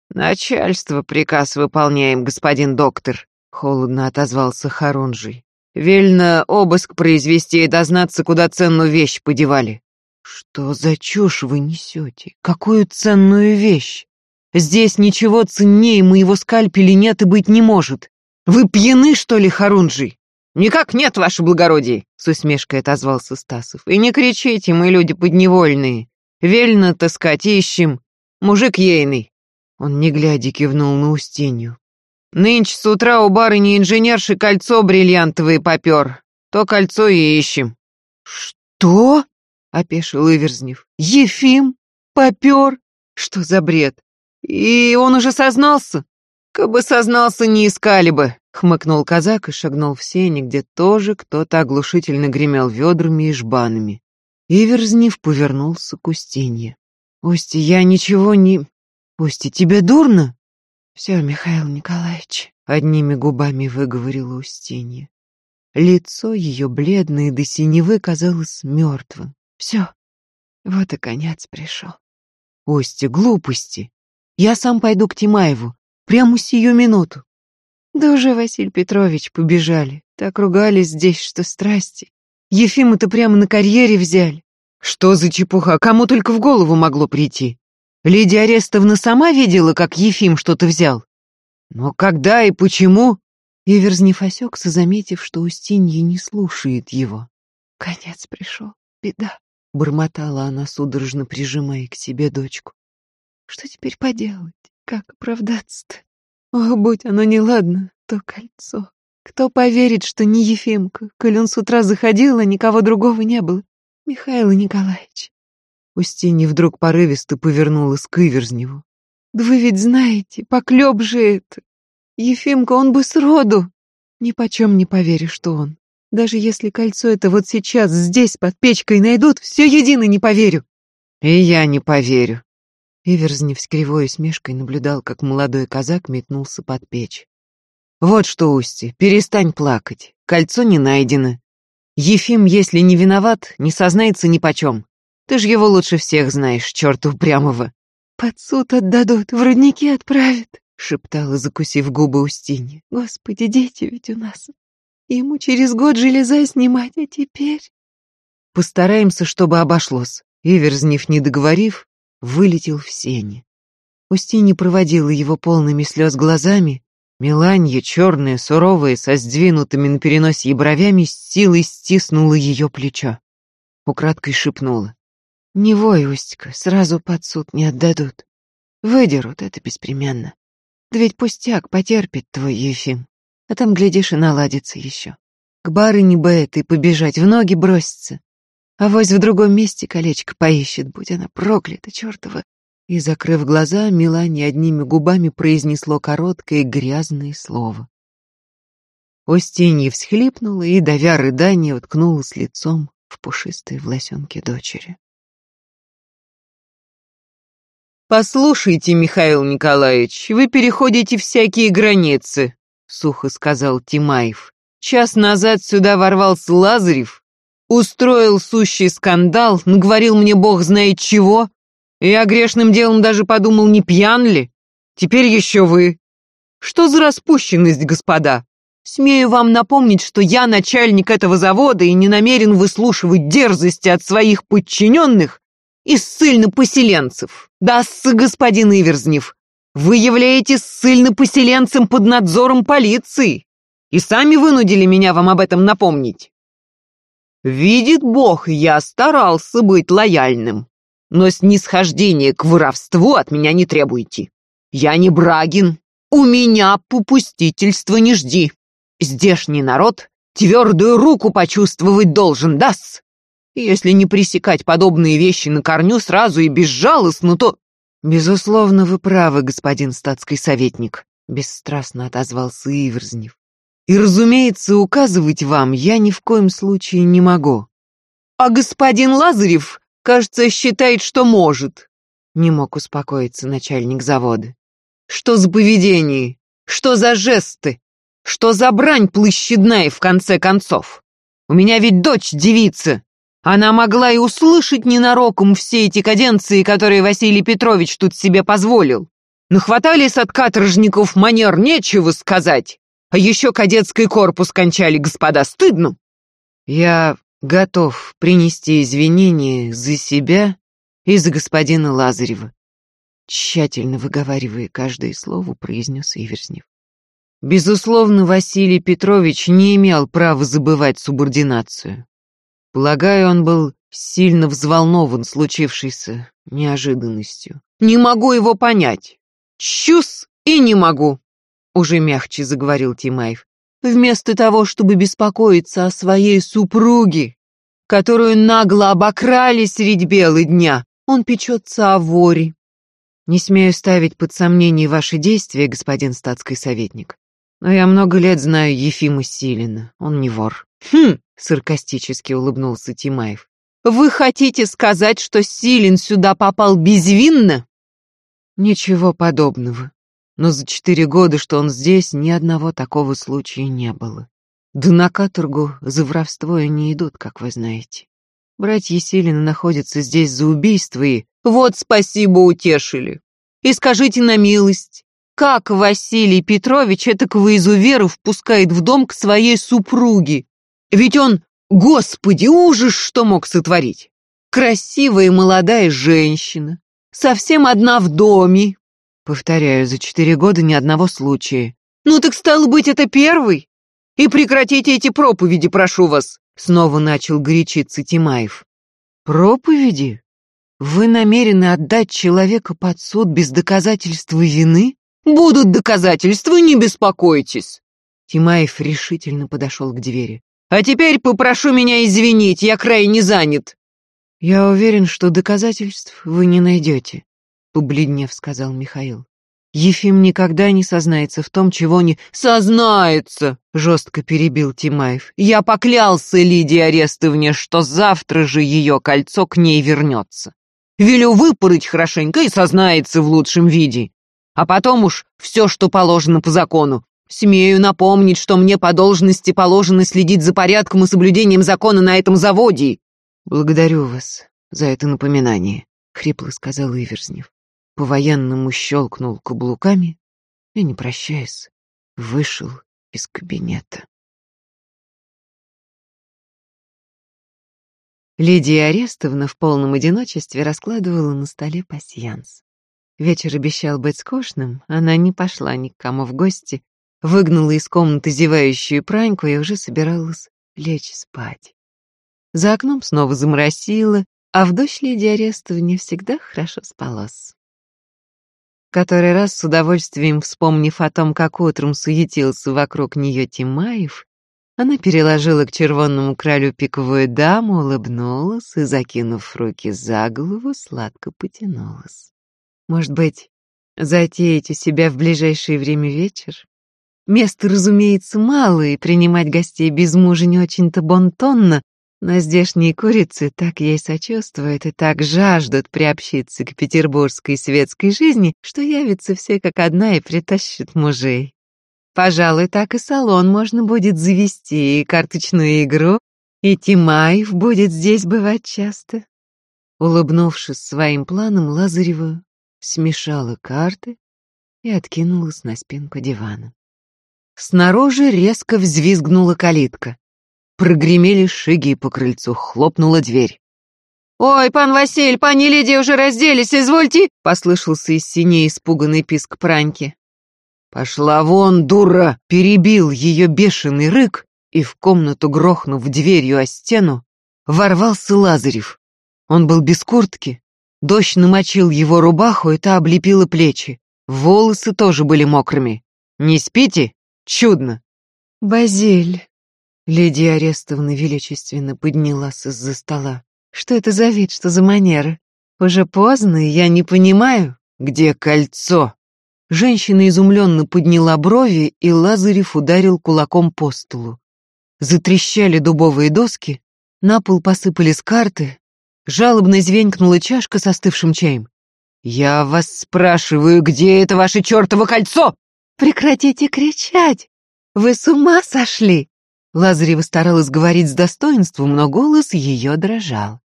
«Начальство приказ выполняем, господин доктор», — холодно отозвался Харунжий. «Вельно обыск произвести и дознаться, куда ценную вещь подевали. «Что за чушь вы несете? Какую ценную вещь? Здесь ничего ценнее моего скальпеля нет и быть не может. Вы пьяны, что ли, Харунжий?» «Никак нет, ваше благородие!» — с усмешкой отозвался Стасов. «И не кричите, мы люди подневольные. Вельно таскать ищем. Мужик ейный». Он не глядя кивнул на Устинью. «Нынче с утра у барыни инженерши кольцо бриллиантовое попер. То кольцо и ищем». «Что?» Опешил Иверзнев. Ефим? Попер? Что за бред? И он уже сознался? Кабы сознался, не искали бы, хмыкнул казак и шагнул в сени, где тоже кто-то оглушительно гремел ведрами и жбанами. Иверзнев повернулся к Устинье. «Усти, я ничего не... Усти, тебе дурно?» «Все, Михаил Николаевич», — одними губами выговорила Устинья. Лицо ее, бледное до синевы, казалось мертвым. «Все, вот и конец пришел». «Усти, глупости. Я сам пойду к Тимаеву, прямо сию минуту». «Да уже, Василий Петрович, побежали. Так ругались здесь, что страсти. Ефима-то прямо на карьере взяли. Что за чепуха, кому только в голову могло прийти? Лидия Арестовна сама видела, как Ефим что-то взял? Но когда и почему? Иверзнев осекся, заметив, что Устинья не слушает его. Конец пришел, беда, бормотала она, судорожно прижимая к себе дочку. Что теперь поделать? Как оправдаться-то? О, будь оно неладно, то кольцо. Кто поверит, что не Ефимка, коль он с утра заходил, а никого другого не было? Михаил Николаевич. Устинья вдруг порывисто повернулась к Иверзневу. Да вы ведь знаете, поклеп же это. Ефимка, он бы сроду. Ни почем не поверишь, что он. Даже если кольцо это вот сейчас здесь под печкой найдут, все едино не поверю. И я не поверю. Иверзнев с кривой усмешкой наблюдал, как молодой казак метнулся под печь. Вот что, Усти, перестань плакать. Кольцо не найдено. Ефим, если не виноват, не сознается ни почем. Ты ж его лучше всех знаешь, черта упрямого. Под суд отдадут, в родники отправят, шептала, закусив губы Устинья. Господи, дети ведь у нас. Ему через год железа снимать, а теперь... Постараемся, чтобы обошлось. Иверзнев, не договорив, вылетел в сени. Устинья проводила его полными слез глазами, Меланья, черная, суровая, со сдвинутыми на переносе бровями, с силой стиснула ее плечо. Украдкой шепнула. «Не вой, Устька, сразу под суд не отдадут. Выдерут это беспременно. Да ведь пустяк потерпит твой Ефим. А там, глядишь, и наладится еще. К барыне бы этой побежать, в ноги броситься. А вось в другом месте колечко поищет, будь она проклята, чертова, и, закрыв глаза, Милани одними губами произнесло короткое грязное слово. Устинья всхлипнула и, давя рыдание, уткнулась лицом в пушистые власенки дочери. «Послушайте, Михаил Николаевич, вы переходите всякие границы», — сухо сказал Тимаев. «Час назад сюда ворвался Лазарев, устроил сущий скандал, наговорил мне бог знает чего, я грешным делом даже подумал, не пьян ли? Теперь еще вы. Что за распущенность, господа? Смею вам напомнить, что я начальник этого завода и не намерен выслушивать дерзости от своих подчиненных и ссыльно-поселенцев. Да, господин Иверзнев, вы являетесь ссыльно-поселенцем под надзором полиции и сами вынудили меня вам об этом напомнить. Видит Бог, я старался быть лояльным но снисхождение к воровству от меня не требуйте. Я не Брагин, у меня попустительства не жди. Здешний народ твердую руку почувствовать должен, дас. Если не пресекать подобные вещи на корню сразу и безжалостно, то... Безусловно, вы правы, господин статский советник, бесстрастно отозвался Иверзнев. И, разумеется, указывать вам я ни в коем случае не могу. А господин Лазарев Кажется, считает, что может. Не мог успокоиться начальник завода. Что за поведение? Что за жесты? Что за брань площадная, в конце концов? У меня ведь дочь девица. Она могла и услышать ненароком все эти каденции, которые Василий Петрович тут себе позволил. Нахватались от каторжников манер, нечего сказать. А еще кадетский корпус кончали, господа, стыдно. Я готов принести извинения за себя и за господина Лазарева, тщательно выговаривая каждое слово, произнес Иверзнев. Безусловно, Василий Петрович не имел права забывать субординацию. Полагаю, он был сильно взволнован случившейся неожиданностью. «Не могу его понять. Чус и не могу», — уже мягче заговорил Тимаев вместо того, чтобы беспокоиться о своей супруге, которую нагло обокрали средь бела дня, он печется о воре. Не смею ставить под сомнение ваши действия, господин статский советник, но я много лет знаю Ефима Силина, он не вор. Хм, саркастически улыбнулся Тимаев. Вы хотите сказать, что Силин сюда попал безвинно? Ничего подобного. Но за четыре года, что он здесь, ни одного такого случая не было. Да на каторгу за воровство и не идут, как вы знаете. Братья Силины находятся здесь за убийство и... Вот спасибо утешили. И скажите на милость, как Василий Петрович этакого изуверу впускает в дом к своей супруге? Ведь он, господи, ужас, что мог сотворить. Красивая молодая женщина, совсем одна в доме. Повторяю, за четыре года ни одного случая. Ну так стало быть, это первый. И прекратите эти проповеди, прошу вас. Снова начал горячиться Тимаев. Проповеди? Вы намерены отдать человека под суд без доказательства вины? Будут доказательства, не беспокойтесь. Тимаев решительно подошел к двери. А теперь попрошу меня извинить, я крайне занят. Я уверен, что доказательств вы не найдете, побледнев сказал Михаил. Ефим никогда не сознается в том, чего не... «Сознается!» — жестко перебил Тимаев. «Я поклялся Лидии Арестовне, что завтра же ее кольцо к ней вернется. Велю выпороть хорошенько и сознается в лучшем виде. А потом уж все, что положено по закону. Смею напомнить, что мне по должности положено следить за порядком и соблюдением закона на этом заводе». «Благодарю вас за это напоминание», — хрипло сказал Иверзнев по-военному щелкнул каблуками и, не прощаясь, вышел из кабинета. Лидия Арестовна в полном одиночестве раскладывала на столе пасьянс. Вечер обещал быть скучным, она не пошла ни к кому в гости, выгнала из комнаты зевающую праньку и уже собиралась лечь спать. За окном снова заморосило, а в дождь Лидии Арестовне всегда хорошо спалось который раз с удовольствием вспомнив о том, как утром суетился вокруг нее Тимаев, она переложила к червонному кралю пиковую даму, улыбнулась и, закинув руки за голову, сладко потянулась. Может быть, затеять у себя в ближайшее время вечер? Места, разумеется, мало, и принимать гостей без мужа не очень-то бонтонно, но здешние курицы так ей сочувствуют и так жаждут приобщиться к петербургской светской жизни, что явятся все как одна и притащат мужей. Пожалуй, так и салон можно будет завести, и карточную игру, и Тимаев будет здесь бывать часто. Улыбнувшись своим планом, Лазарева смешала карты и откинулась на спинку дивана. Снаружи резко взвизгнула калитка. Прогремели шаги по крыльцу, хлопнула дверь. «Ой, пан Василь, пани Лидия уже разделись, извольте!» — послышался из синей испуганный писк Праньки. «Пошла вон, дура!» — перебил ее бешеный рык, и в комнату, грохнув дверью о стену, ворвался Лазарев. Он был без куртки, дождь намочил его рубаху, и та облепила плечи. Волосы тоже были мокрыми. «Не спите? Чудно!» «Базиль!» Лидия Арестовна величественно поднялась из-за стола. «Что это за вид, что за манера? Уже поздно, и я не понимаю, где кольцо?» Женщина изумленно подняла брови, и Лазарев ударил кулаком по столу. Затрещали дубовые доски, на пол посыпались карты, жалобно звенькнула чашка с остывшим чаем. «Я вас спрашиваю, где это ваше чертово кольцо?» «Прекратите кричать! Вы с ума сошли!» Лазарева старалась говорить с достоинством, но голос ее дрожал.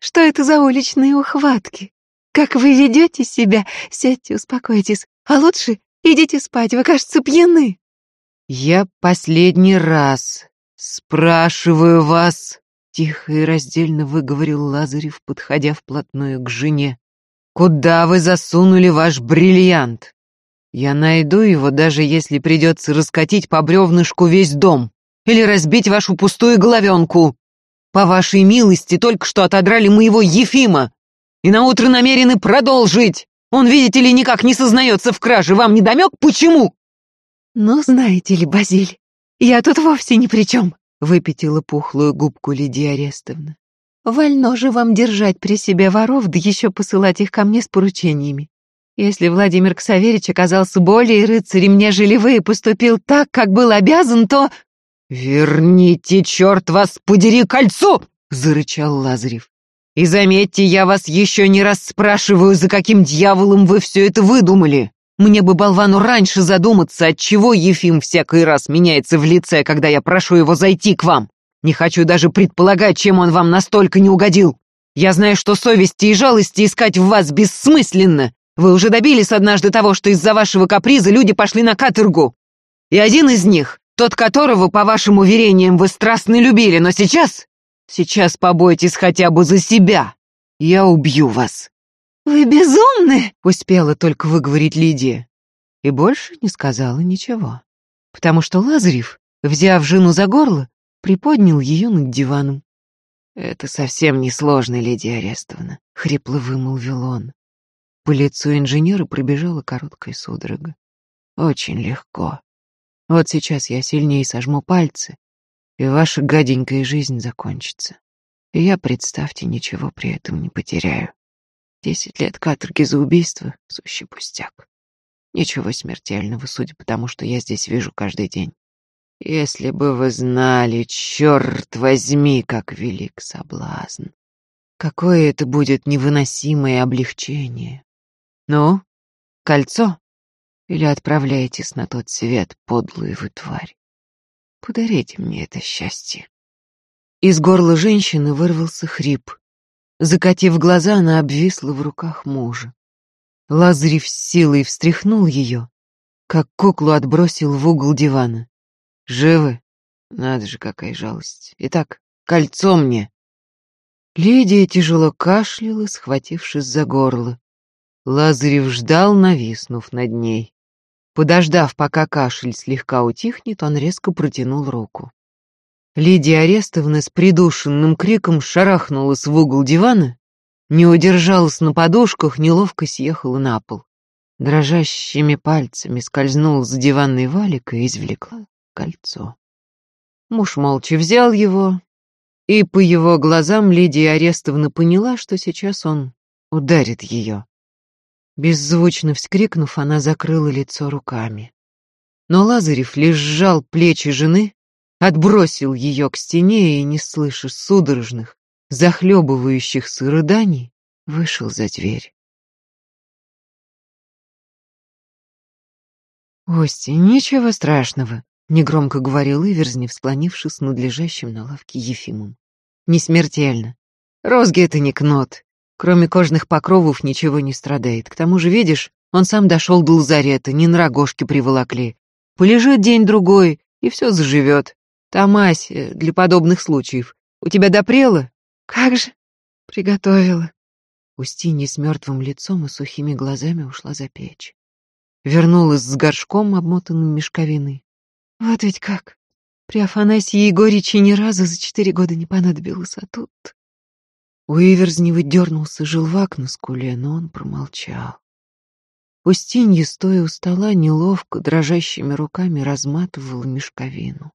«Что это за уличные ухватки? Как вы ведете себя? Сядьте, успокойтесь. А лучше идите спать, вы, кажется, пьяны». «Я последний раз спрашиваю вас», — тихо и раздельно выговорил Лазарев, подходя вплотную к жене. «Куда вы засунули ваш бриллиант? Я найду его, даже если придется раскатить по бревнышку весь дом» или разбить вашу пустую головенку. По вашей милости только что отодрали моего Ефима, и наутро намерены продолжить. Он, видите ли, никак не сознается в краже. Вам не домек? Почему?» «Ну, знаете ли, Базиль, я тут вовсе ни при чем», — выпятила пухлую губку Лидия Арестовна. «Вольно же вам держать при себе воров, да еще посылать их ко мне с поручениями. Если Владимир Ксаверич оказался более рыцарем, нежели вы, и поступил так, как был обязан, то...» «Верните, черт вас подери, кольцо!» — зарычал Лазарев. И заметьте, я вас еще не раз спрашиваю, за каким дьяволом вы все это выдумали. Мне бы болвану раньше задуматься, от чего Ефим всякий раз меняется в лице, когда я прошу его зайти к вам. Не хочу даже предполагать, чем он вам настолько не угодил. Я знаю, что совести и жалости искать в вас бессмысленно. Вы уже добились однажды того, что из-за вашего каприза люди пошли на каторгу. И один из них, тот, которого, по вашим уверениям, вы страстно любили, но сейчас... Сейчас побойтесь хотя бы за себя. Я убью вас. «Вы безумны!» — успела только выговорить Лидия. И больше не сказала ничего. Потому что Лазарев, взяв жену за горло, приподнял ее над диваном. «Это совсем не сложно, Лидия Арестовна», — хрипло вымолвил он. По лицу инженера пробежала короткая судорога. «Очень легко. Вот сейчас я сильнее сожму пальцы, и ваша гаденькая жизнь закончится. И я, представьте, ничего при этом не потеряю. Десять лет каторги за убийство — сущий пустяк. Ничего смертельного, судя по тому, что я здесь вижу каждый день. Если бы вы знали, черт возьми, как велик соблазн. Какое это будет невыносимое облегчение. Ну, кольцо? Или отправляетесь на тот свет, подлые вы тварь? Подарите мне это счастье. Из горла женщины вырвался хрип. Закатив глаза, она обвисла в руках мужа. Лазарев с силой встряхнул ее, как куклу отбросил в угол дивана. «Живы? Надо же, какая жалость. Итак, кольцо мне!» Лидия тяжело кашляла, схватившись за горло. Лазарев ждал, нависнув над ней. Подождав, пока кашель слегка утихнет, он резко протянул руку. Лидия Арестовна с придушенным криком шарахнулась в угол дивана, не удержалась на подушках, неловко съехала на пол. Дрожащими пальцами скользнула за диванной валик и извлекла кольцо. Муж молча взял его, и по его глазам Лидия Арестовна поняла, что сейчас он ударит ее. Беззвучно вскрикнув, она закрыла лицо руками. Но Лазарев лишь сжал плечи жены, отбросил ее к стене и, не слыша судорожных, захлебывающихся рыданий, вышел за дверь. «Ости, ничего страшного», — негромко говорил Иверзнев, склонившись над лежащим на лавке Ефимом. «Не смертельно. Розги — это не кнот. Кроме кожных покровов ничего не страдает. К тому же, видишь, он сам дошел до лазарета, не на рогожке приволокли. Полежит день-другой, и все заживет. Тамась, э, для подобных случаев. У тебя допрело? Как же? Приготовила. Устинья с мертвым лицом и сухими глазами ушла за печь. Вернулась с горшком, обмотанным мешковиной. Вот ведь как. При Афанасии Егориче ни разу за четыре года не понадобилось, а тут... У Иверзнева дернулся желвак на скуле, но он промолчал. Устинья, стоя у стола, неловко, дрожащими руками разматывала мешковину.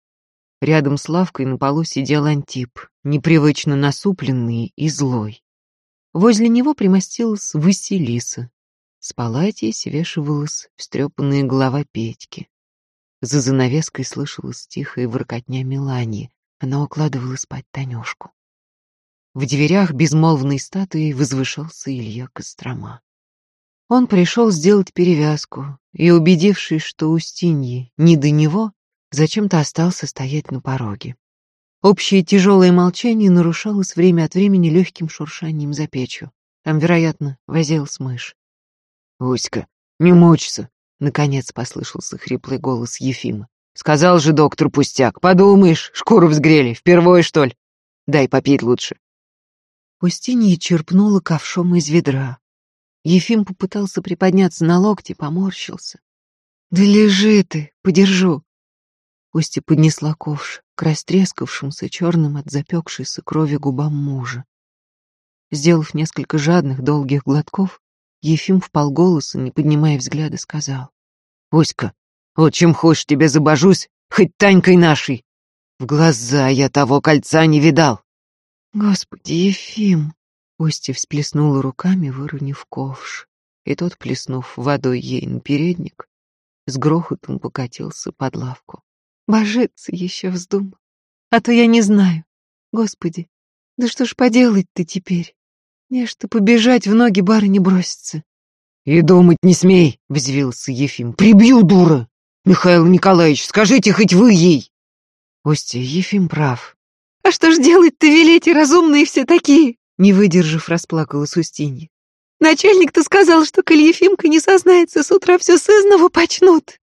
Рядом с лавкой на полу сидел Антип, непривычно насупленный и злой. Возле него примостилась Василиса. С палати свешивалась встрепанная голова Петьки. За занавеской слышалась тихая воркотня Мелании. Она укладывала спать Танюшку. В дверях безмолвной статуи возвышался Илья Кострома. Он пришел сделать перевязку и, убедившись, что Устиньи не до него, зачем-то остался стоять на пороге. Общее тяжелое молчание нарушалось время от времени легким шуршанием за печью. Там, вероятно, возилась мышь. «Уська, не мучься!» — наконец послышался хриплый голос Ефима. «Сказал же доктор пустяк, подумаешь, шкуру взгрели, впервые, что ли? Дай попить лучше». Устинья черпнула ковшом из ведра. Ефим попытался приподняться на локти, поморщился. «Да лежи ты, подержу». Устья поднесла ковш к растрескавшимся черным от запекшейся крови губам мужа. Сделав несколько жадных, долгих глотков, Ефим вполголоса, не поднимая взгляда, сказал. «Оська, вот чем хочешь тебе забожусь, хоть Танькой нашей. В глаза я того кольца не видал. Господи, Ефим! Устья всплеснула руками, выронив ковш, и тот, плеснув водой ей на передник, с грохотом покатился под лавку. Божиться еще вздумал. А то я не знаю. Господи, да что ж поделать ты теперь? Мне что побежать в ноги барыни броситься. «И думать не смей!» — взвился Ефим. «Прибью, дура! Михаил Николаевич, скажите хоть вы ей!» Устья, Ефим прав. «А что ж делать-то велите, разумные все такие?» Не выдержав, расплакалась Устинья. «Начальник-то сказал, что коль Ефимка не сознается, с утра все сызново почнут».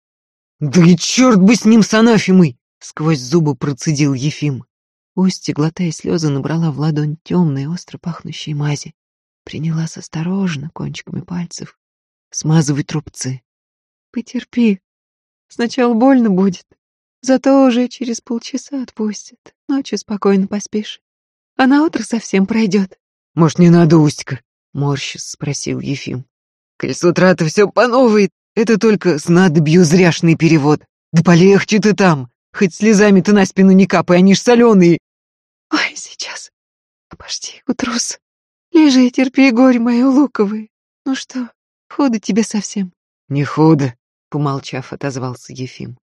«Да и черт бы с ним, с анафемой!» — сквозь зубы процедил Ефим. Устья, глотая слезы, набрала в ладонь темной, остро пахнущей мази. Принялась осторожно, кончиками пальцев, смазывать рубцы. «Потерпи. Сначала больно будет, зато уже через полчаса отпустят. Ночью спокойно поспишь. А на утро совсем пройдет». «Может, не надо, Устька?» — морщис спросил Ефим. «Коль с утра-то все по новой, это только снадобью зряшный перевод. Да полегче ты там, хоть слезами ты на спину не капай, они ж соленые». «Ой, сейчас. Обожди, утрус. Лежи, терпи горе мое луковое. Ну что, Худо тебе совсем. Не худо, помолчав, отозвался Ефим.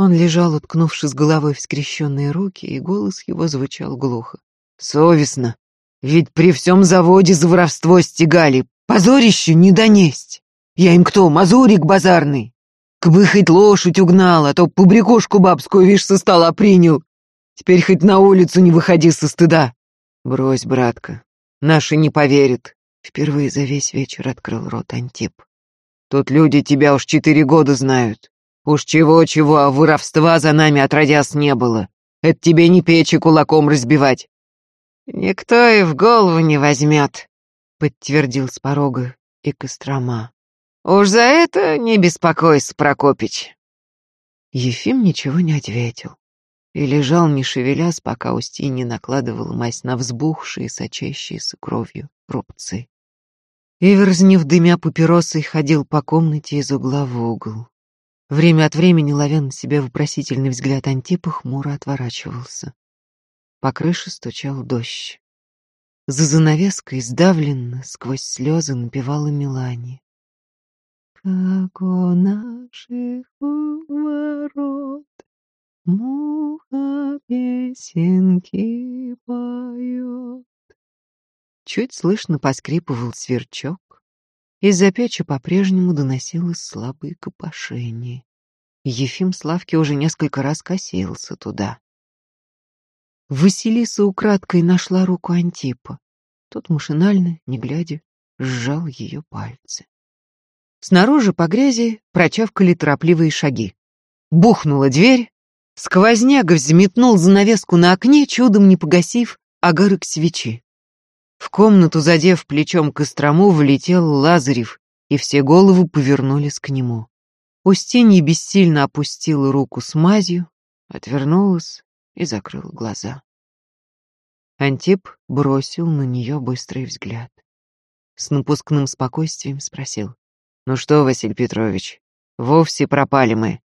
Он лежал, уткнувшись головой в скрещенные руки, и голос его звучал глухо. Совестно. Ведь при всем заводе за воровство стегали. Позорище не донесть. Я им кто, мазурик базарный? Кбы хоть лошадь угнал, а то побрякушку бабскую, вишь, со стола принял. Теперь хоть на улицу не выходи со стыда. Брось, братка, наши не поверят. Впервые за весь вечер открыл рот Антип. Тут люди тебя уж четыре года знают. Уж чего-чего, а воровства за нами отродясь не было. Это тебе не печи кулаком разбивать. Никто и в голову не возьмет, подтвердил с порога и Кострома. Уж за это не беспокойся, Прокопич. Ефим ничего не ответил и лежал, не шевелясь, пока Устинья накладывала мазь на взбухшие, сочащиеся кровью рубцы. Иверзнев, дымя папиросой, ходил по комнате из угла в угол. Время от времени, ловя на себя вопросительный взгляд Антипа, хмуро отворачивался. По крыше стучал дождь. За занавеской, сдавленно, сквозь слезы, напевала Мелани. Как у наших ворот муха песенки поет. Чуть слышно поскрипывал сверчок. Из-за печи по-прежнему доносилось слабое копошение. Ефим Славки уже несколько раз косился туда. Василиса украдкой нашла руку Антипа. Тот машинально, не глядя, сжал ее пальцы. Снаружи по грязи прочавкали торопливые шаги. Бухнула дверь, сквозняга взметнул занавеску на окне, чудом не погасив огарок свечи. В комнату, задев плечом Кострому, влетел Лазарев, и все головы повернулись к нему. Устинья бессильно опустила руку с мазью, отвернулась и закрыла глаза. Антип бросил на нее быстрый взгляд. С напускным спокойствием спросил. «Ну что, Василий Петрович, вовсе пропали мы?»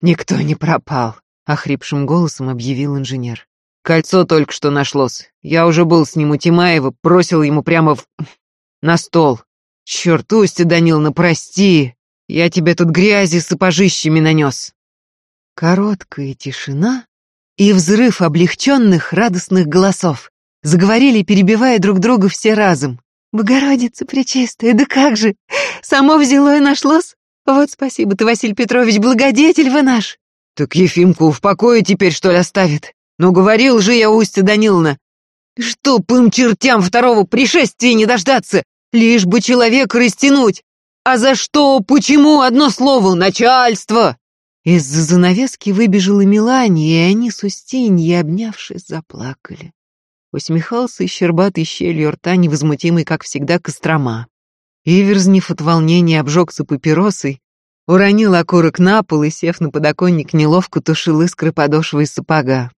«Никто не пропал», — охрипшим голосом объявил инженер. Кольцо только что нашлось. Я уже был с ним у Тимаева, бросил ему прямо в... на стол. Черт, Устья Даниловна, прости. Я тебе тут грязи сапожищами нанес. Короткая тишина и взрыв облегченных, радостных голосов. Заговорили, перебивая друг друга все разом. «Богородица Пречистая, да как же! Само взяло и нашлось! Вот спасибо ты, Василий Петрович, благодетель вы наш!» «Так Ефимку в покое теперь, что ли, оставит?» Ну, говорил же я, Устья Даниловна, чтоб им чертям второго пришествия не дождаться, лишь бы человека растянуть. А за что, почему, одно слово, начальство!» Из-за занавески выбежала Мелания, и они с Устиньей, обнявшись, заплакали. Усмехался щербатый щелью рта, невозмутимый, как всегда, Кострома. Иверзнев от волнения обжегся папиросой, уронил окурок на пол и, сев на подоконник, неловко тушил искры подошвы сапога.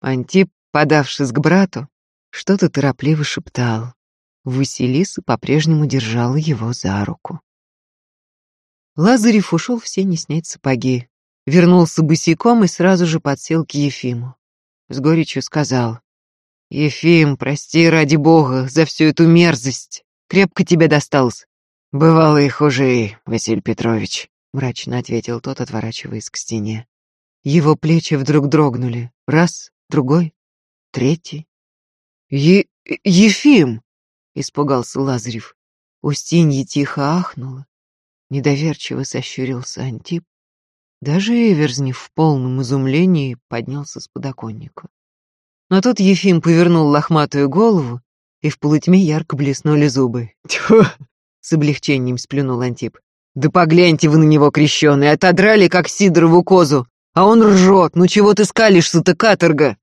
Антип, подавшись к брату, что-то торопливо шептал. Василиса по-прежнему держала его за руку. Лазарев ушел в сене снять сапоги, вернулся босиком и сразу же подсел к Ефиму. С горечью сказал, «Ефим, прости ради бога за всю эту мерзость. Крепко тебе достался». «Бывало и хуже, Василий Петрович», — мрачно ответил тот, отворачиваясь к стене. Его плечи вдруг дрогнули. Раз, другой, третий. Е Ефим! испугался Лазарев. Устинья тихо ахнула. Недоверчиво сощурился Антип. Даже Эверзнев в полном изумлении поднялся с подоконника. Но тут Ефим повернул лохматую голову, и в полутьме ярко блеснули зубы. «Тьфу!» — с облегчением сплюнул Антип. «Да погляньте вы на него, крещеный, отодрали, как Сидорову козу, а он ржет, ну чего ты скалишься-то, каторга?»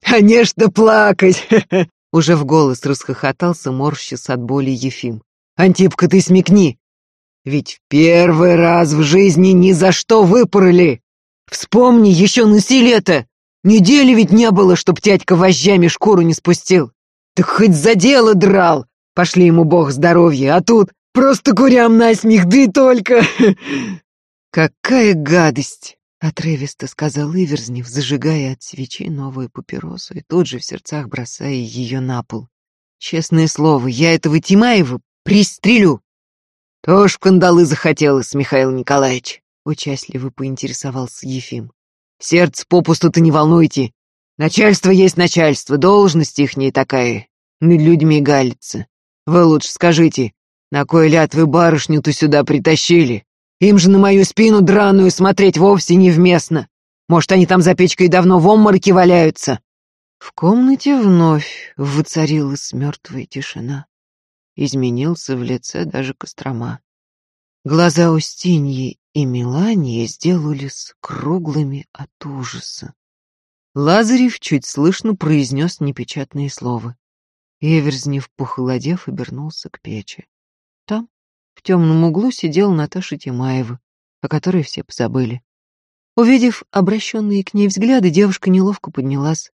«Конечно, плакать!» (laughs) Уже в голос расхохотался, морщис от боли Ефим. «Антипка, ты смекни! Ведь в первый раз в жизни ни за что выпороли! Вспомни, еще на лето! Недели ведь не было, чтоб тядька вожжами шкуру не спустил! Так хоть за дело драл! Пошли ему бог здоровья, а тут просто курям насмех, да и только!» (laughs) «Какая гадость!» Отрывисто сказал Иверзнев, зажигая от свечи новую папиросу и тут же в сердцах бросая ее на пол. «Честное слово, я этого Тимаева пристрелю!» «Тоже в кандалы захотелось, Михаил Николаевич», — участливо поинтересовался Ефим. «Сердце попусту-то не волнуйте. Начальство есть начальство, должность ихняя такая, над людьми галится. Вы лучше скажите, на кой ляд вы барышню-то сюда притащили?» Им же на мою спину драную смотреть вовсе невместно. Может, они там за печкой давно в обмороке валяются?» В комнате вновь воцарилась мертвая тишина. Изменился в лице даже Кострома. Глаза Устиньи и Мелании сделались круглыми от ужаса. Лазарев чуть слышно произнес непечатные слова. Эверзнев, похолодев, обернулся к печи. В темном углу сидела Наташа Тимаева, о которой все позабыли. Увидев обращенные к ней взгляды, девушка неловко поднялась.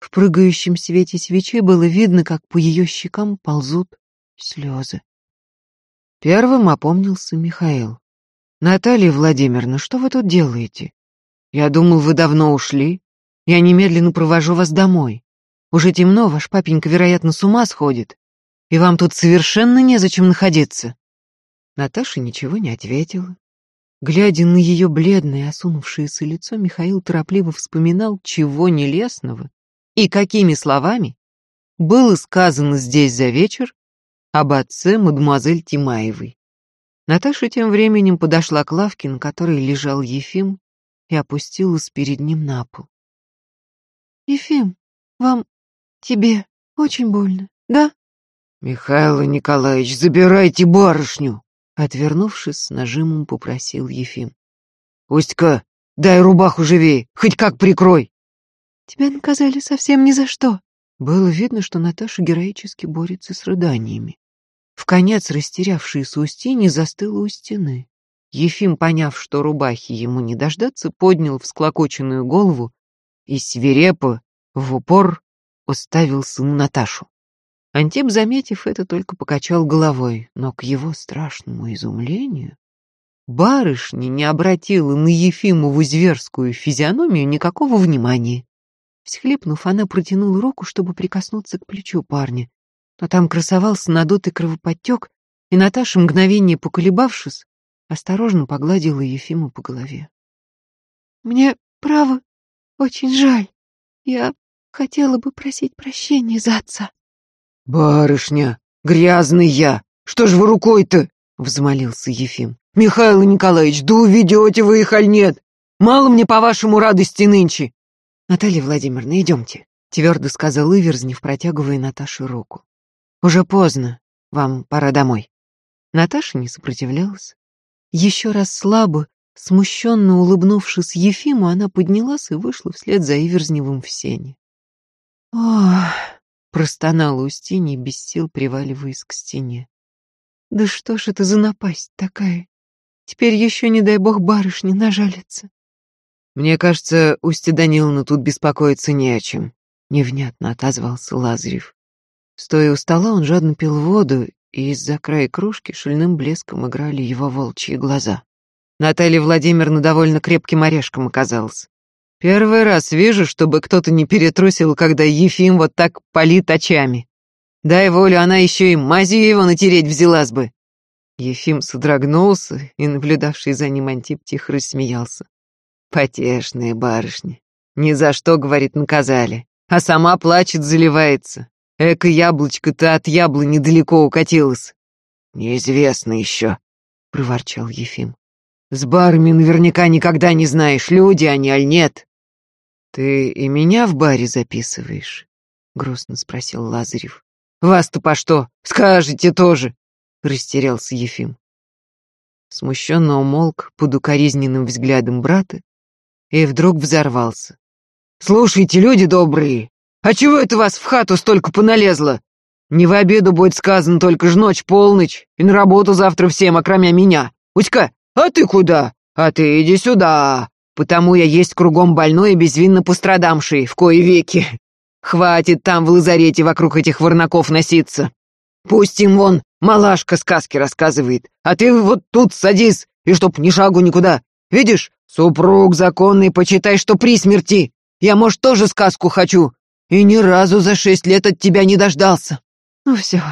В прыгающем свете свечей было видно, как по ее щекам ползут слезы. Первым опомнился Михаил. «Наталья Владимировна, что вы тут делаете? Я думал, вы давно ушли. Я немедленно провожу вас домой. Уже темно, ваш папенька, вероятно, с ума сходит. И вам тут совершенно незачем находиться». Наташа ничего не ответила. Глядя на ее бледное, осунувшееся лицо, Михаил торопливо вспоминал, чего нелестного и какими словами было сказано здесь за вечер об отце мадемуазель Тимаевой. Наташа тем временем подошла к лавке, на которой лежал Ефим, и опустилась перед ним на пол. «Ефим, вам, тебе очень больно, да?» «Михаил Николаевич, забирайте барышню!» Отвернувшись, с нажимом попросил Ефим. «Устька, дай рубаху живей, хоть как прикрой!» «Тебя наказали совсем ни за что!» Было видно, что Наташа героически борется с рыданиями. В конец растерявшаяся Устинья застыла у стены. Ефим, поняв, что рубахи ему не дождаться, поднял всклокоченную голову и свирепо, в упор, уставился на Наташу. Антип, заметив это, только покачал головой, но к его страшному изумлению барышня не обратила на Ефимову зверскую физиономию никакого внимания. Всхлипнув, она протянула руку, чтобы прикоснуться к плечу парня, но там красовался надутый кровоподтек, и Наташа, мгновение поколебавшись, осторожно погладила Ефиму по голове. «Мне, право, очень жаль. Я хотела бы просить прощения за отца». «Барышня, грязный я! Что ж вы рукой-то?» — взмолился Ефим. «Михаил Николаевич, да уведете вы их, аль нет? Мало мне, по-вашему, радости нынче!» «Наталья Владимировна, идемте», — твердо сказал Иверзнев, протягивая Наташе руку. «Уже поздно, вам пора домой». Наташа не сопротивлялась. Еще раз слабо, смущенно улыбнувшись Ефиму, она поднялась и вышла вслед за Иверзневым в сене. «Ох!» Простонала Устинья, без сил приваливаясь к стене. Да что ж это за напасть такая? Теперь еще, не дай бог, барышни нажалится. Мне кажется, Устья Даниловна тут беспокоиться не о чем, невнятно отозвался Лазарев. Стоя у стола, он жадно пил воду, и из-за края кружки шальным блеском играли его волчьи глаза. Наталья Владимировна довольно крепким орешком оказалась. Первый раз вижу, чтобы кто-то не перетрусил, когда Ефим вот так палит очами. Дай волю, она еще и мазью его натереть взялась бы. Ефим содрогнулся, и наблюдавший за ним Антип тихо рассмеялся. Потешная барышня. Ни за что, говорит, наказали. А сама плачет, заливается. Эко яблочко-то от яблони далеко укатилось. Неизвестно еще, проворчал Ефим. С барами наверняка никогда не знаешь, люди они аль нет. Ты и меня в баре записываешь? Грустно спросил Лазарев. Вас-то по что? Скажете тоже, растерялся Ефим. Смущенно умолк под укоризненным взглядом брата и вдруг взорвался. «Слушайте, люди добрые, а чего это вас в хату столько поналезло? Не в обеду будет сказано только ж ночь, полночь, и на работу завтра всем, окромя меня. Уська, а ты куда? А ты иди сюда. Потому я есть кругом больной и безвинно пострадамший, в кои веки. Хватит там в лазарете вокруг этих ворнаков носиться. Пусть им вон малашка сказки рассказывает, а ты вот тут садись, и чтоб ни шагу никуда. Видишь, супруг законный, почитай, что при смерти. Я, может, тоже сказку хочу, и ни разу за шесть лет от тебя не дождался. Ну все,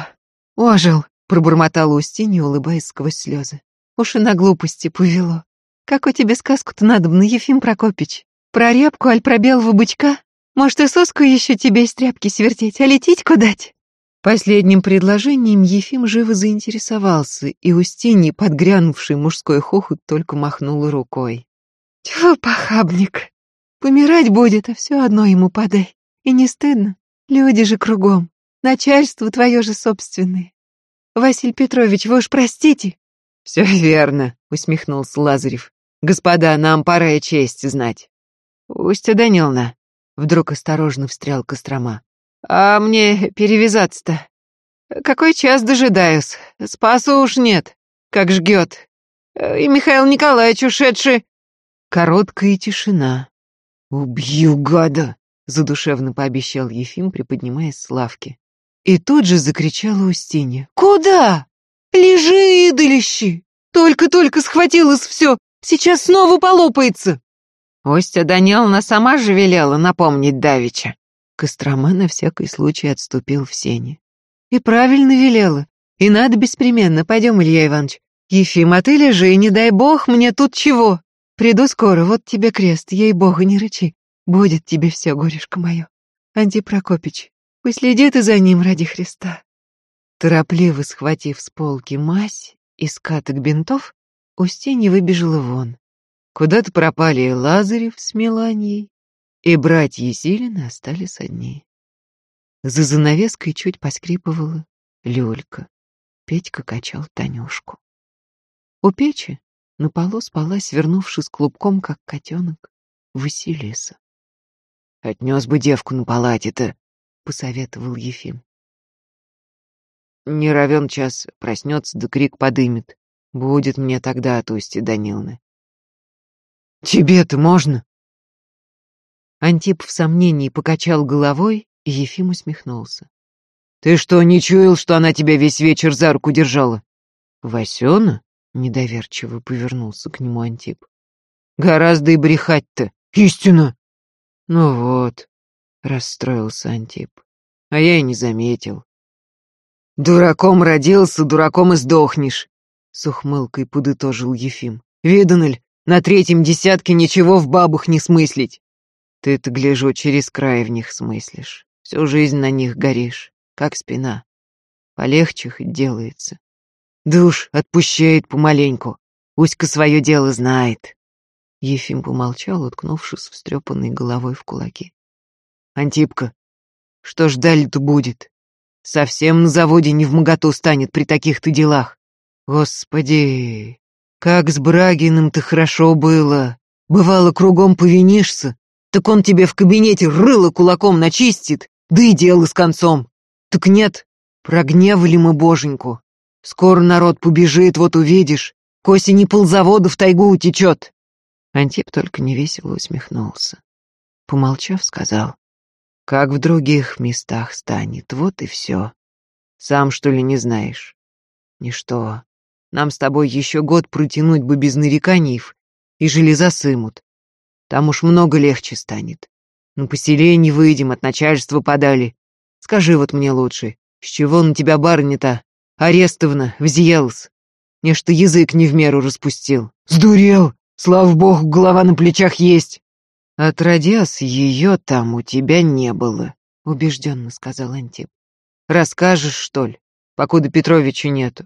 ожил, пробормотала Устинья, улыбаясь сквозь слезы. Уж и на глупости повело. Какой тебе сказку-то надобно, Ефим Прокопич? Про репку, аль про белого бычка? Может, и соску еще тебе из тряпки свертеть, а лететь куда-то? Последним предложением Ефим живо заинтересовался, и Устинья, подгрянувший мужской хохот, только махнула рукой. Тьфу, похабник. Помирать будет, а все одно ему подай. И не стыдно. Люди же кругом. Начальство твое же собственное. Василий Петрович, вы уж простите. Все верно, усмехнулся Лазарев. Господа, нам пора и честь знать. Устья Даниловна, вдруг осторожно встрял Кострома. А мне перевязаться-то? Какой час дожидаюсь? Спасу уж нет, как жгет. И Михаил Николаевич ушедший. Короткая тишина. «Убью, гада!» — задушевно пообещал Ефим, приподнимаясь с лавки. И тут же закричала Устинья. «Куда? Лежи, идолищи! Только-только схватилось все, сейчас снова полопается!» Остя Даниловна сама же велела напомнить Давича. Кострома на всякий случай отступил в сене. «И правильно велела. И надо беспременно. Пойдем, Илья Иванович. Ефим, а ты лежи, не дай бог мне тут чего. Приду скоро, вот тебе крест, ей-богу, не рычи. Будет тебе все, горюшка мое. Анти Прокопич, последи ты за ним ради Христа». Торопливо схватив с полки мазь и скаток бинтов, Устинья выбежала вон. Куда-то пропали и Лазарев с Меланьей, и братья Зилины остались одни. За занавеской чуть поскрипывала люлька. Петька качал Танюшку. У печи на полу спала, свернувшись клубком, как котенок, Василиса. «Отнес бы девку на палате-то», — посоветовал Ефим. Не равен час проснется, да крик подымет. Будет мне тогда от Усти Данилны. «Тебе-то можно?» Антип в сомнении покачал головой, и Ефим усмехнулся. «Ты что, не чуял, что она тебя весь вечер за руку держала?» «Васёна?» — недоверчиво повернулся к нему Антип. «Гораздо и брехать-то, истина!» «Ну вот», — расстроился Антип, — «а я и не заметил». «Дураком родился, дураком и сдохнешь», — с ухмылкой подытожил Ефим. «Видано ли, на третьем десятке ничего в бабах не смыслить. Ты-то, гляжу, через край в них смыслишь. Всю жизнь на них горишь, как спина. Полегче хоть делается. Душ отпущает помаленьку. Уська свое дело знает. Ефим помолчал, уткнувшись встрепанной головой в кулаки. Антипка, что ж далее-то будет? Совсем на заводе не в моготу станет при таких-то делах. Господи, как с Брагиным-то хорошо было. Бывало, кругом повинишься, так он тебе в кабинете рыло кулаком начистит, да и дело с концом. Так нет, прогневали мы боженьку. Скоро народ побежит, вот увидишь. К осени ползавода в тайгу утечет. Антип только невесело усмехнулся. Помолчав, сказал, как в других местах станет, вот и все. Сам, что ли, не знаешь? Ничто. Нам с тобой еще год протянуть бы без нареканий, и железа сымут. Там уж много легче станет. На поселение выйдем, от начальства подали. Скажи вот мне лучше, с чего на тебя барыня-то арестована, взъелась? Нечто язык не в меру распустил. Сдурел! Слава богу, голова на плечах есть. Отродясь, ее там у тебя не было, убежденно сказал Антип. Расскажешь, что ли, покуда Петровича нету?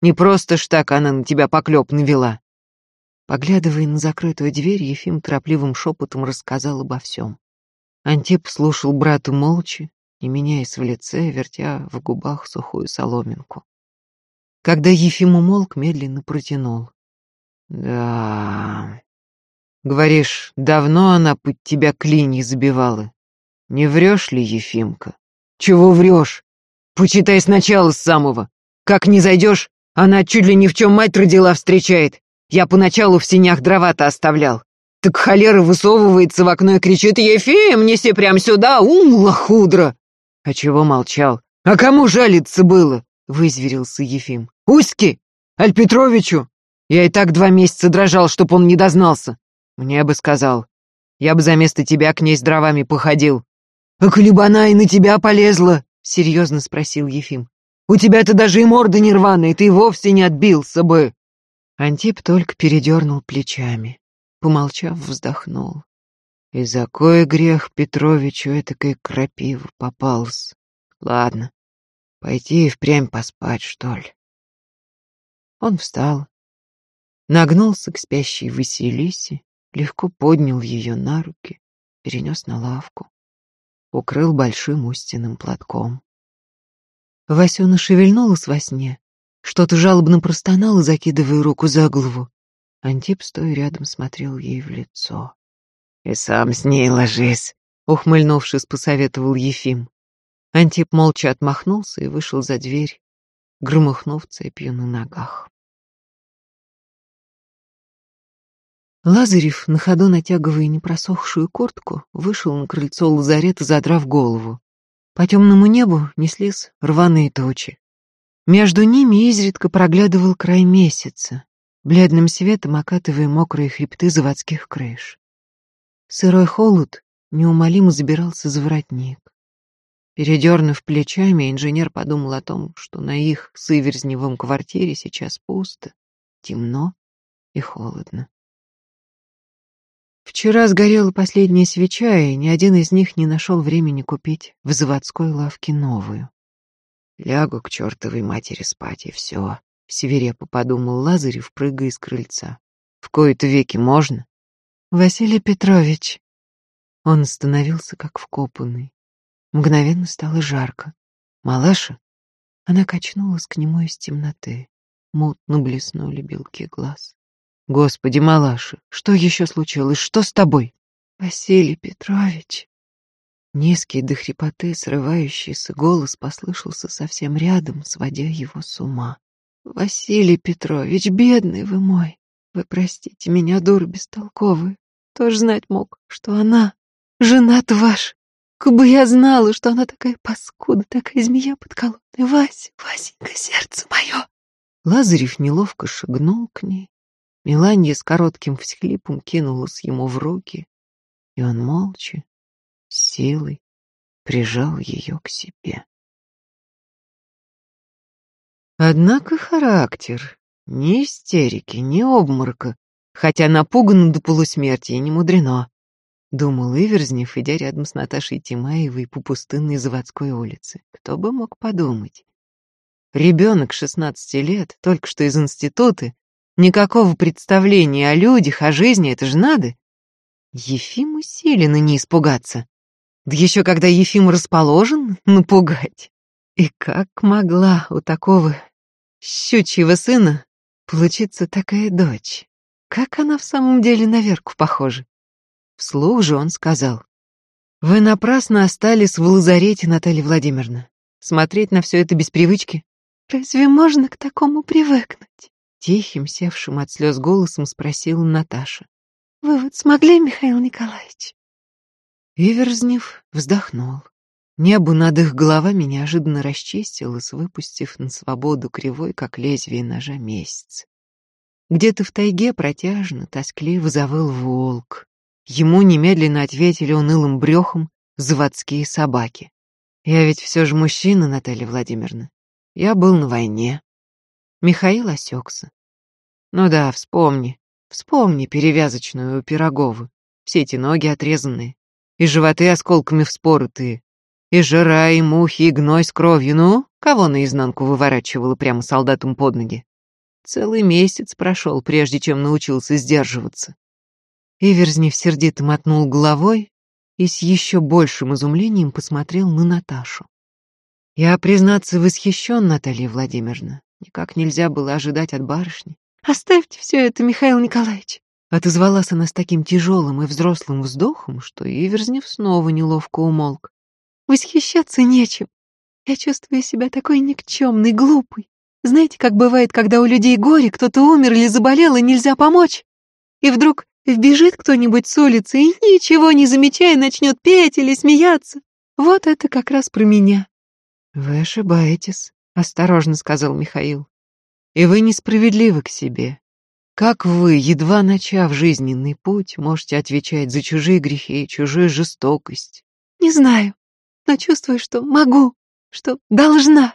Не просто ж так она на тебя поклеп навела. Поглядывая на закрытую дверь, Ефим торопливым шепотом рассказал обо всем. Антип слушал брата молча, не меняясь в лице, вертя в губах сухую соломинку. Когда Ефим умолк, медленно протянул. «Да... Говоришь, давно она под тебя клинья забивала? Не врешь ли, Ефимка? Чего врешь? Почитай сначала с самого. Как не зайдешь, она чуть ли ни в чем мать родила встречает. Я поначалу в синях дрова-то оставлял. Так холера высовывается в окно и кричит «Ефим, неси прям сюда, ум, лохудра!» А чего молчал? А кому жалиться было? Вызверился Ефим. Уськи? Аль Петровичу? Я и так два месяца дрожал, чтоб он не дознался. Мне бы сказал. Я бы за место тебя к ней с дровами походил. А колебана и на тебя полезла? Серьезно спросил Ефим. У тебя-то даже и морда не рваная, ты вовсе не отбился бы. Антип только передернул плечами. Помолчав, вздохнул. И за кой грех Петровичу этакой крапива попался? Ладно, пойти и впрямь поспать, что ли. Он встал, нагнулся к спящей Василисе, легко поднял ее на руки, перенес на лавку, укрыл большим устиным платком. Васюна шевельнулась во сне, что-то жалобно простонала, закидывая руку за голову. Антип, стоя рядом, смотрел ей в лицо. «И сам с ней ложись», — ухмыльнувшись, посоветовал Ефим. Антип молча отмахнулся и вышел за дверь, громыхнув цепью на ногах. Лазарев, на ходу натягивая непросохшую куртку, вышел на крыльцо лазарета, задрав голову. По темному небу неслись рваные тучи. Между ними изредка проглядывал край месяца, бледным светом окатывая мокрые хребты заводских крыш. Сырой холод неумолимо забирался за воротник. Передернув плечами, инженер подумал о том, что на их с Иверзневым квартире сейчас пусто, темно и холодно. Вчера сгорела последняя свеча, и ни один из них не нашел времени купить в заводской лавке новую. Лягу к чертовой матери спать, и все. Свирепо подумал Лазарев, прыгая с крыльца. В кои-то веки можно? Василий Петрович. Он остановился, как вкопанный. Мгновенно стало жарко. Малаша? Она качнулась к нему из темноты. Мутно блеснули белки глаз. Господи, Малаша, что еще случилось? Что с тобой? Василий Петрович. Низкий до хрипоты срывающийся голос послышался совсем рядом, сводя его с ума. Василий Петрович, бедный вы мой. Вы простите меня, дур бестолковую. Тоже знать мог, что она жена-то ваш. Кабы я знала, что она такая паскуда, такая змея подколотная. Вася, Васенька, сердце мое. Лазарев неловко шагнул к ней, Меланья с коротким всхлипом кинулась ему в руки, и он молча, с силой прижал ее к себе. Однако характер, ни истерики, ни обморока, хотя напуган до полусмерти и не мудрено, думал Иверзнев, идя рядом с Наташей Тимаевой по пустынной заводской улице. Кто бы мог подумать? Ребенок шестнадцати лет, только что из института, Никакого представления о людях, о жизни, это же надо. Ефим усиленно не испугаться. Да еще когда Ефим расположен напугать. И как могла у такого щучьего сына получиться такая дочь? Как она в самом деле на Верку похожа? Вслух же он сказал. «Вы напрасно остались в лазарете, Наталья Владимировна. Смотреть на все это без привычки. Разве можно к такому привыкнуть?» Тихим, севшим от слез голосом спросила Наташа. «Вы вот смогли, Михаил Николаевич?» Иверзнев вздохнул. Небо над их головами неожиданно расчистилось, выпустив на свободу кривой, как лезвие ножа, месяц. Где-то в тайге протяжно, тоскливо завыл волк. Ему немедленно ответили унылым брехом заводские собаки. «Я ведь все же мужчина, Наталья Владимировна. Я был на войне. Михаил осекся. Ну да, вспомни. Вспомни перевязочную у Пироговы. Все эти ноги отрезанные. И животы осколками вспоротые. И жара, и мухи, и гной с кровью. Ну, кого наизнанку выворачивала прямо солдатам под ноги? Целый месяц прошел, прежде чем научился сдерживаться. Иверзнев сердито мотнул головой и с еще большим изумлением посмотрел на Наташу. Я, признаться, восхищен, Наталья Владимировна. Никак нельзя было ожидать от барышни. «Оставьте все это, Михаил Николаевич!» Отозвалась она с таким тяжелым и взрослым вздохом, что Иверзнев снова неловко умолк. «Восхищаться нечем. Я чувствую себя такой никчемной, глупой. Знаете, как бывает, когда у людей горе, кто-то умер или заболел, и нельзя помочь? И вдруг вбежит кто-нибудь с улицы и, ничего не замечая, начнет петь или смеяться. Вот это как раз про меня». «Вы ошибаетесь», — осторожно сказал Михаил. «И вы несправедливы к себе. Как вы, едва начав жизненный путь, можете отвечать за чужие грехи и чужую жестокость? Не знаю, но чувствую, что могу, что должна,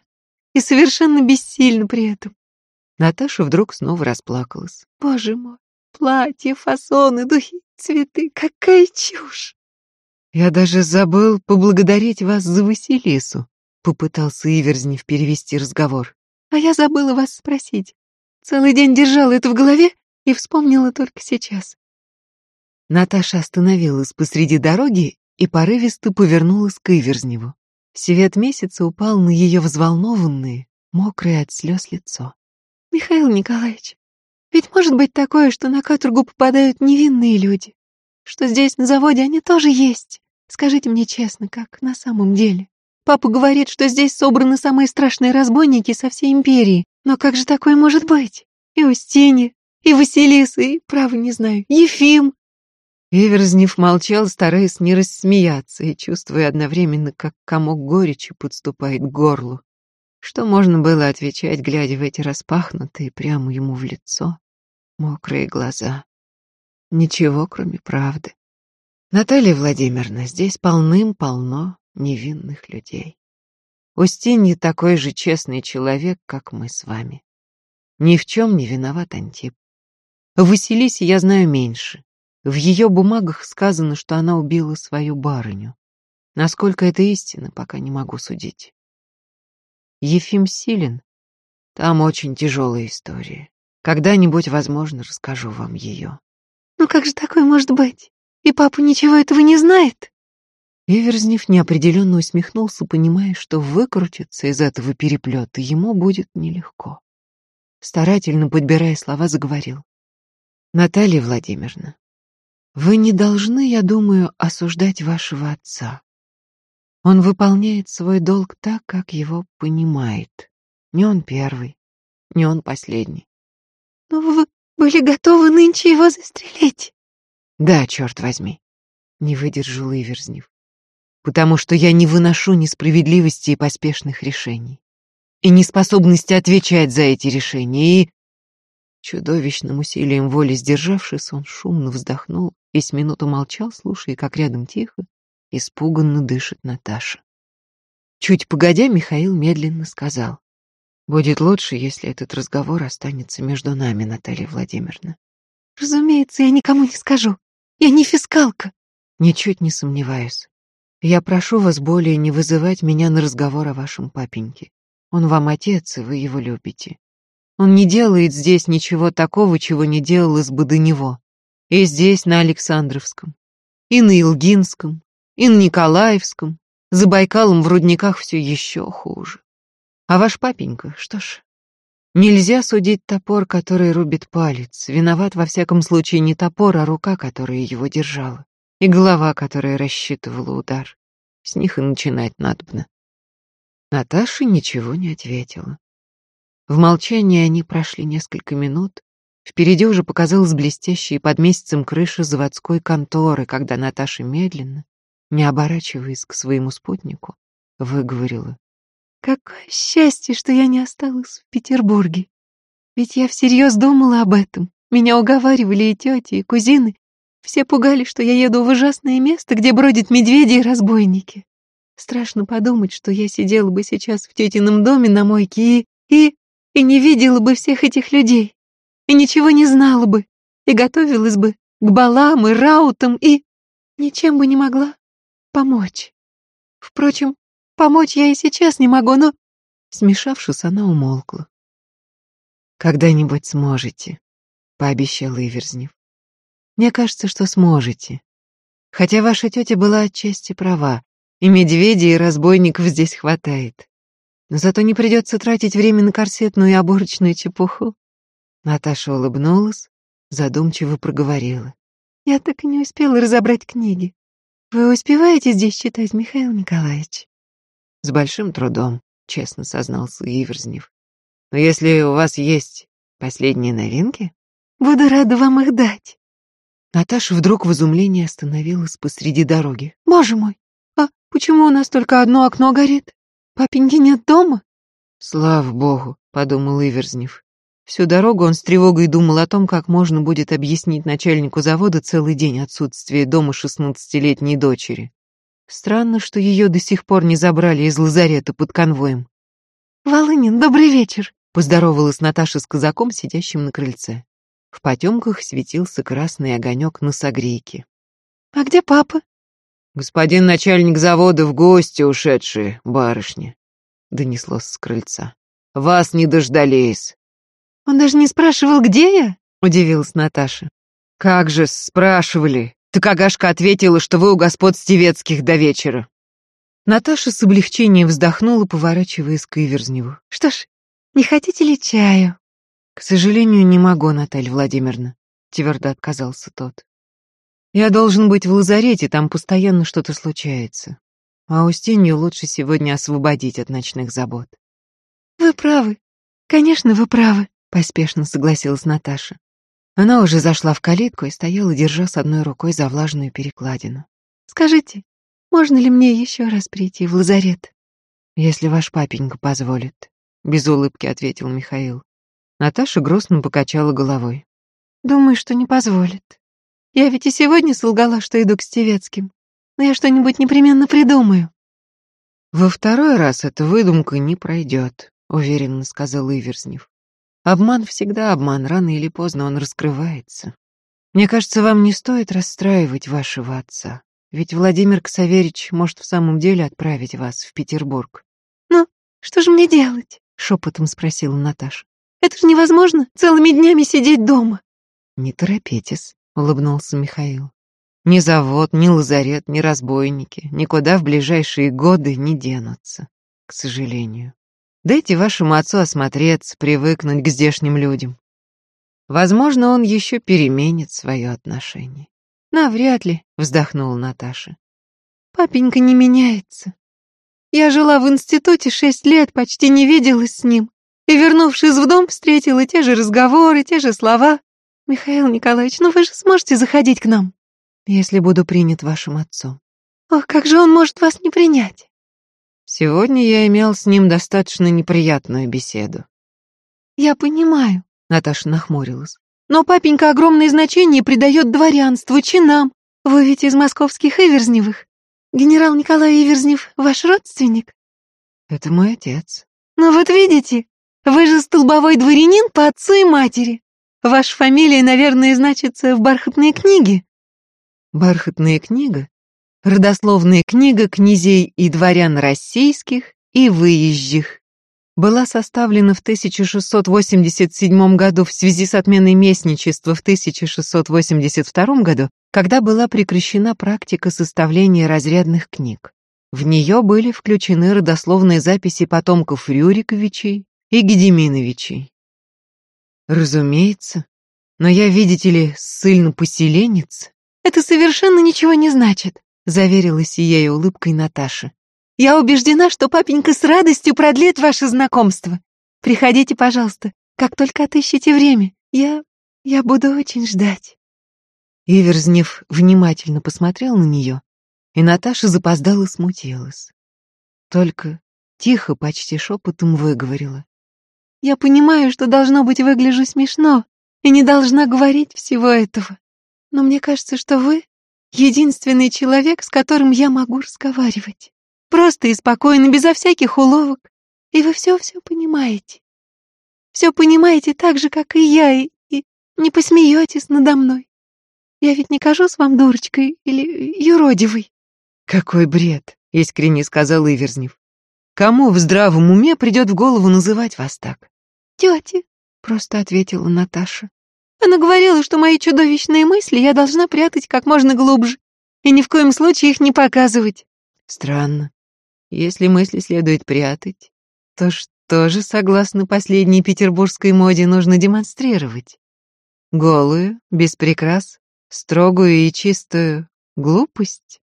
и совершенно бессильна при этом. Наташа вдруг снова расплакалась. Боже мой, платье, фасоны, духи, цветы, какая чушь! Я даже забыл поблагодарить вас за Василису, попытался Иверзнев перевести разговор. А я забыла вас спросить. Целый день держала это в голове и вспомнила только сейчас. Наташа остановилась посреди дороги и порывисто повернулась к Иверзневу. Свет месяца упал на ее взволнованное, мокрое от слез лицо. «Михаил Николаевич, ведь может быть такое, что на каторгу попадают невинные люди, что здесь на заводе они тоже есть. Скажите мне честно, как на самом деле. Папа говорит, что здесь собраны самые страшные разбойники со всей империи, но как же такое может быть? И Устинья, и Василиса, и, право не знаю, Ефим. Эверзнев молчал, стараясь не рассмеяться и чувствуя одновременно, как комок горечи подступает к горлу. Что можно было отвечать, глядя в эти распахнутые прямо ему в лицо мокрые глаза? Ничего, кроме правды. Наталья Владимировна, здесь полным-полно невинных людей. Устинья такой же честный человек, как мы с вами. Ни в чем не виноват Антип. Василисе я знаю меньше. В ее бумагах сказано, что она убила свою барыню. Насколько это истина, пока не могу судить. Ефим Силин. Там очень тяжелая история. Когда-нибудь, возможно, расскажу вам ее. Ну как же такое может быть? И папа ничего этого не знает? Эверзнев неопределенно усмехнулся, понимая, что выкрутиться из этого переплета ему будет нелегко. Старательно подбирая слова, заговорил. «Наталья Владимировна, вы не должны, я думаю, осуждать вашего отца. Он выполняет свой долг так, как его понимает. Не он первый, не он последний. Но вы были готовы нынче его застрелить? Да, черт возьми, не выдержал Иверзнев потому что я не выношу несправедливости и поспешных решений, и неспособности отвечать за эти решения, и... Чудовищным усилием воли сдержавшись, он шумно вздохнул и с минуту молчал, слушая, как рядом тихо, испуганно дышит Наташа. Чуть погодя, Михаил медленно сказал. «Будет лучше, если этот разговор останется между нами, Наталья Владимировна». «Разумеется, я никому не скажу. Я не фискалка». «Ничуть не сомневаюсь. Я прошу вас более не вызывать меня на разговор о вашем папеньке. Он вам отец, и вы его любите. Он не делает здесь ничего такого, чего не делалось бы до него. И здесь, на Александровском, и на Илгинском, и на Николаевском, за Байкалом в рудниках все еще хуже. А ваш папенька, что ж, нельзя судить топор, который рубит палец. Виноват во всяком случае не топор, а рука, которая его держала и голова, которая рассчитывала удар. С них и начинать надобно. Наташа ничего не ответила. В молчании они прошли несколько минут. Впереди уже показалась блестящая под месяцем крыша заводской конторы, когда Наташа медленно, не оборачиваясь к своему спутнику, выговорила. «Какое счастье, что я не осталась в Петербурге! Ведь я всерьез думала об этом. Меня уговаривали и тети, и кузины, все пугали, что я еду в ужасное место, где бродят медведи и разбойники. Страшно подумать, что я сидела бы сейчас в тетином доме на мойке и... и... и не видела бы всех этих людей, и ничего не знала бы, и готовилась бы к балам и раутам, и... ничем бы не могла помочь. Впрочем, Помочь я и сейчас не могу, но...» Смешавшись, она умолкла. «Когда-нибудь сможете», — пообещал Иверзнев. «Мне кажется, что сможете. Хотя ваша тетя была отчасти права, и медведей, и разбойников здесь хватает. Но зато не придется тратить время на корсетную и оборочную чепуху». Наташа улыбнулась, задумчиво проговорила. «Я так и не успела разобрать книги. Вы успеваете здесь читать, Михаил Николаевич?» «С большим трудом», — честно сознался Иверзнев. «Но если у вас есть последние новинки...» «Буду рада вам их дать». Наташа вдруг в изумлении остановилась посреди дороги. «Боже мой, а почему у нас только одно окно горит? Папеньки нет дома?» «Слава богу», — подумал Иверзнев. Всю дорогу он с тревогой думал о том, как можно будет объяснить начальнику завода целый день отсутствия дома шестнадцатилетней дочери. Странно, что ее до сих пор не забрали из лазарета под конвоем. «Волынин, добрый вечер!» — поздоровалась Наташа с казаком, сидящим на крыльце. В потемках светился красный огонек на согрейке. «А где папа?» «Господин начальник завода в гости ушедшие, барышня», — донеслось с крыльца. «Вас не дождались». «Он даже не спрашивал, где я?» — удивилась Наташа. «Как же спрашивали? Так Агашка ответила, что вы у господ Стевецких до вечера. Наташа с облегчением вздохнула, поворачиваясь к Иверзневу. «Что ж, не хотите ли чаю?» «К сожалению, не могу, Наталья Владимировна», — твердо отказался тот. «Я должен быть в лазарете, там постоянно что-то случается. А Устинью лучше сегодня освободить от ночных забот». «Вы правы. Конечно, вы правы», — поспешно согласилась Наташа. Она уже зашла в калитку и стояла, держа с одной рукой за влажную перекладину. «Скажите, можно ли мне еще раз прийти в лазарет?» «Если ваш папенька позволит», — без улыбки ответил Михаил. Наташа грустно покачала головой. «Думаю, что не позволит. Я ведь и сегодня солгала, что иду к Стевецким. Но я что-нибудь непременно придумаю». «Во второй раз эта выдумка не пройдет», — уверенно сказал Иверзнев. Обман всегда обман, рано или поздно он раскрывается. Мне кажется, вам не стоит расстраивать вашего отца, ведь Владимир Ксаверич может в самом деле отправить вас в Петербург. «Ну, что же мне делать?» — шепотом спросила Наташа. «Это же невозможно, целыми днями сидеть дома». «Не торопитесь», — улыбнулся Михаил. «Ни завод, ни лазарет, ни разбойники никуда в ближайшие годы не денутся, к сожалению. Дайте вашему отцу осмотреться, привыкнуть к здешним людям. Возможно, он еще переменит свое отношение. Навряд ли, вздохнула Наташа. Папенька не меняется. Я жила в институте шесть лет, почти не виделась с ним. И, вернувшись в дом, встретила те же разговоры, те же слова. Михаил Николаевич, ну вы же сможете заходить к нам? Если буду принят вашим отцом. Ох, как же он может вас не принять? Сегодня я имел с ним достаточно неприятную беседу. Я понимаю, Наташа нахмурилась. Но папенька огромное значение придает дворянству, чинам. Вы ведь из московских Иверзневых. Генерал Николай Иверзнев ваш родственник? Это мой отец. Ну вот видите, вы же столбовой дворянин по отцу и матери. Ваша фамилия, наверное, значится в бархатной книге. Бархатная книга Родословная книга князей и дворян российских и выезжих была составлена в 1687 году в связи с отменой местничества в 1682 году, когда была прекращена практика составления разрядных книг. В нее были включены родословные записи потомков Рюриковичей и Гедеминовичей. Разумеется, но я, видите ли, ссыльно-поселенец. Это совершенно ничего не значит. — заверила сияя улыбкой Наташа. «Я убеждена, что папенька с радостью продлит ваше знакомство. Приходите, пожалуйста, как только отыщете время. Я... я буду очень ждать». Иверзнев внимательно посмотрел на нее, и Наташа запоздала смутилась. Только тихо, почти шепотом выговорила. «Я понимаю, что должно быть выгляжу смешно, и не должна говорить всего этого. Но мне кажется, что вы Единственный человек, с которым я могу разговаривать. Просто и спокойно, безо всяких уловок. И вы все-все понимаете. Все понимаете так же, как и я, и, и не посмеетесь надо мной. Я ведь не кажусь вам дурочкой или юродивой. Какой бред, искренне сказал Иверзнев. Кому в здравом уме придет в голову называть вас так? «Тети», — просто ответила Наташа. Она говорила, что мои чудовищные мысли я должна прятать как можно глубже и ни в коем случае их не показывать. Странно. Если мысли следует прятать, то что же, согласно последней петербургской моде, нужно демонстрировать? Голую, без прикрас, строгую и чистую глупость?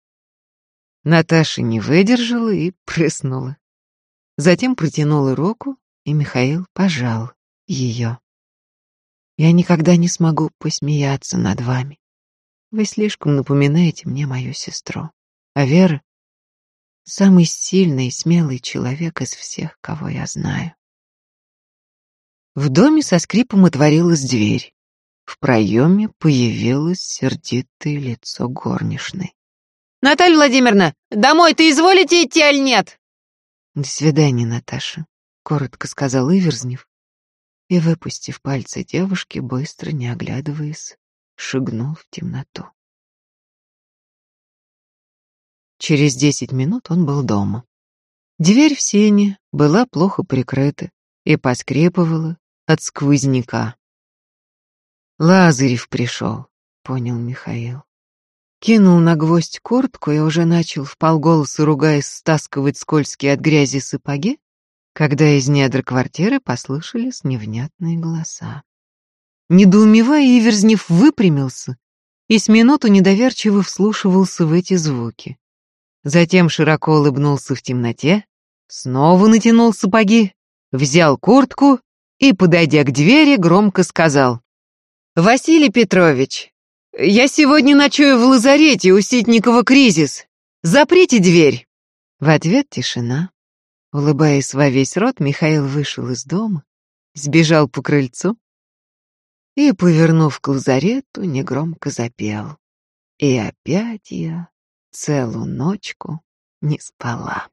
Наташа не выдержала и прыснула. Затем протянула руку, и Михаил пожал ее. «Я никогда не смогу посмеяться над вами. Вы слишком напоминаете мне мою сестру. А Вера — самый сильный и смелый человек из всех, кого я знаю». В доме со скрипом отворилась дверь. В проеме появилось сердитое лицо горничной. «Наталья Владимировна, домой ты изволите идти, аль нет?» «До свидания, Наташа», — коротко сказал Иверзнев. И, выпустив пальцы девушки, быстро, не оглядываясь, шагнул в темноту. Через десять минут он был дома. Дверь в сене была плохо прикрыта и поскрипывала от сквозняка. «Лазарев пришел», — понял Михаил. Кинул на гвоздь куртку и уже начал вполголоса ругаясь стаскивать скользкие от грязи сапоги, когда из недр квартиры послышались невнятные голоса. Недоумевая, Иверзнев выпрямился и с минуту недоверчиво вслушивался в эти звуки. Затем широко улыбнулся в темноте, снова натянул сапоги, взял куртку и, подойдя к двери, громко сказал. «Василий Петрович, я сегодня ночую в лазарете у Ситникова кризис. Заприте дверь!» В ответ тишина. Улыбаясь во весь рот, Михаил вышел из дома, сбежал по крыльцу и, повернув к лазарету, негромко запел. И опять я целую ночку не спала.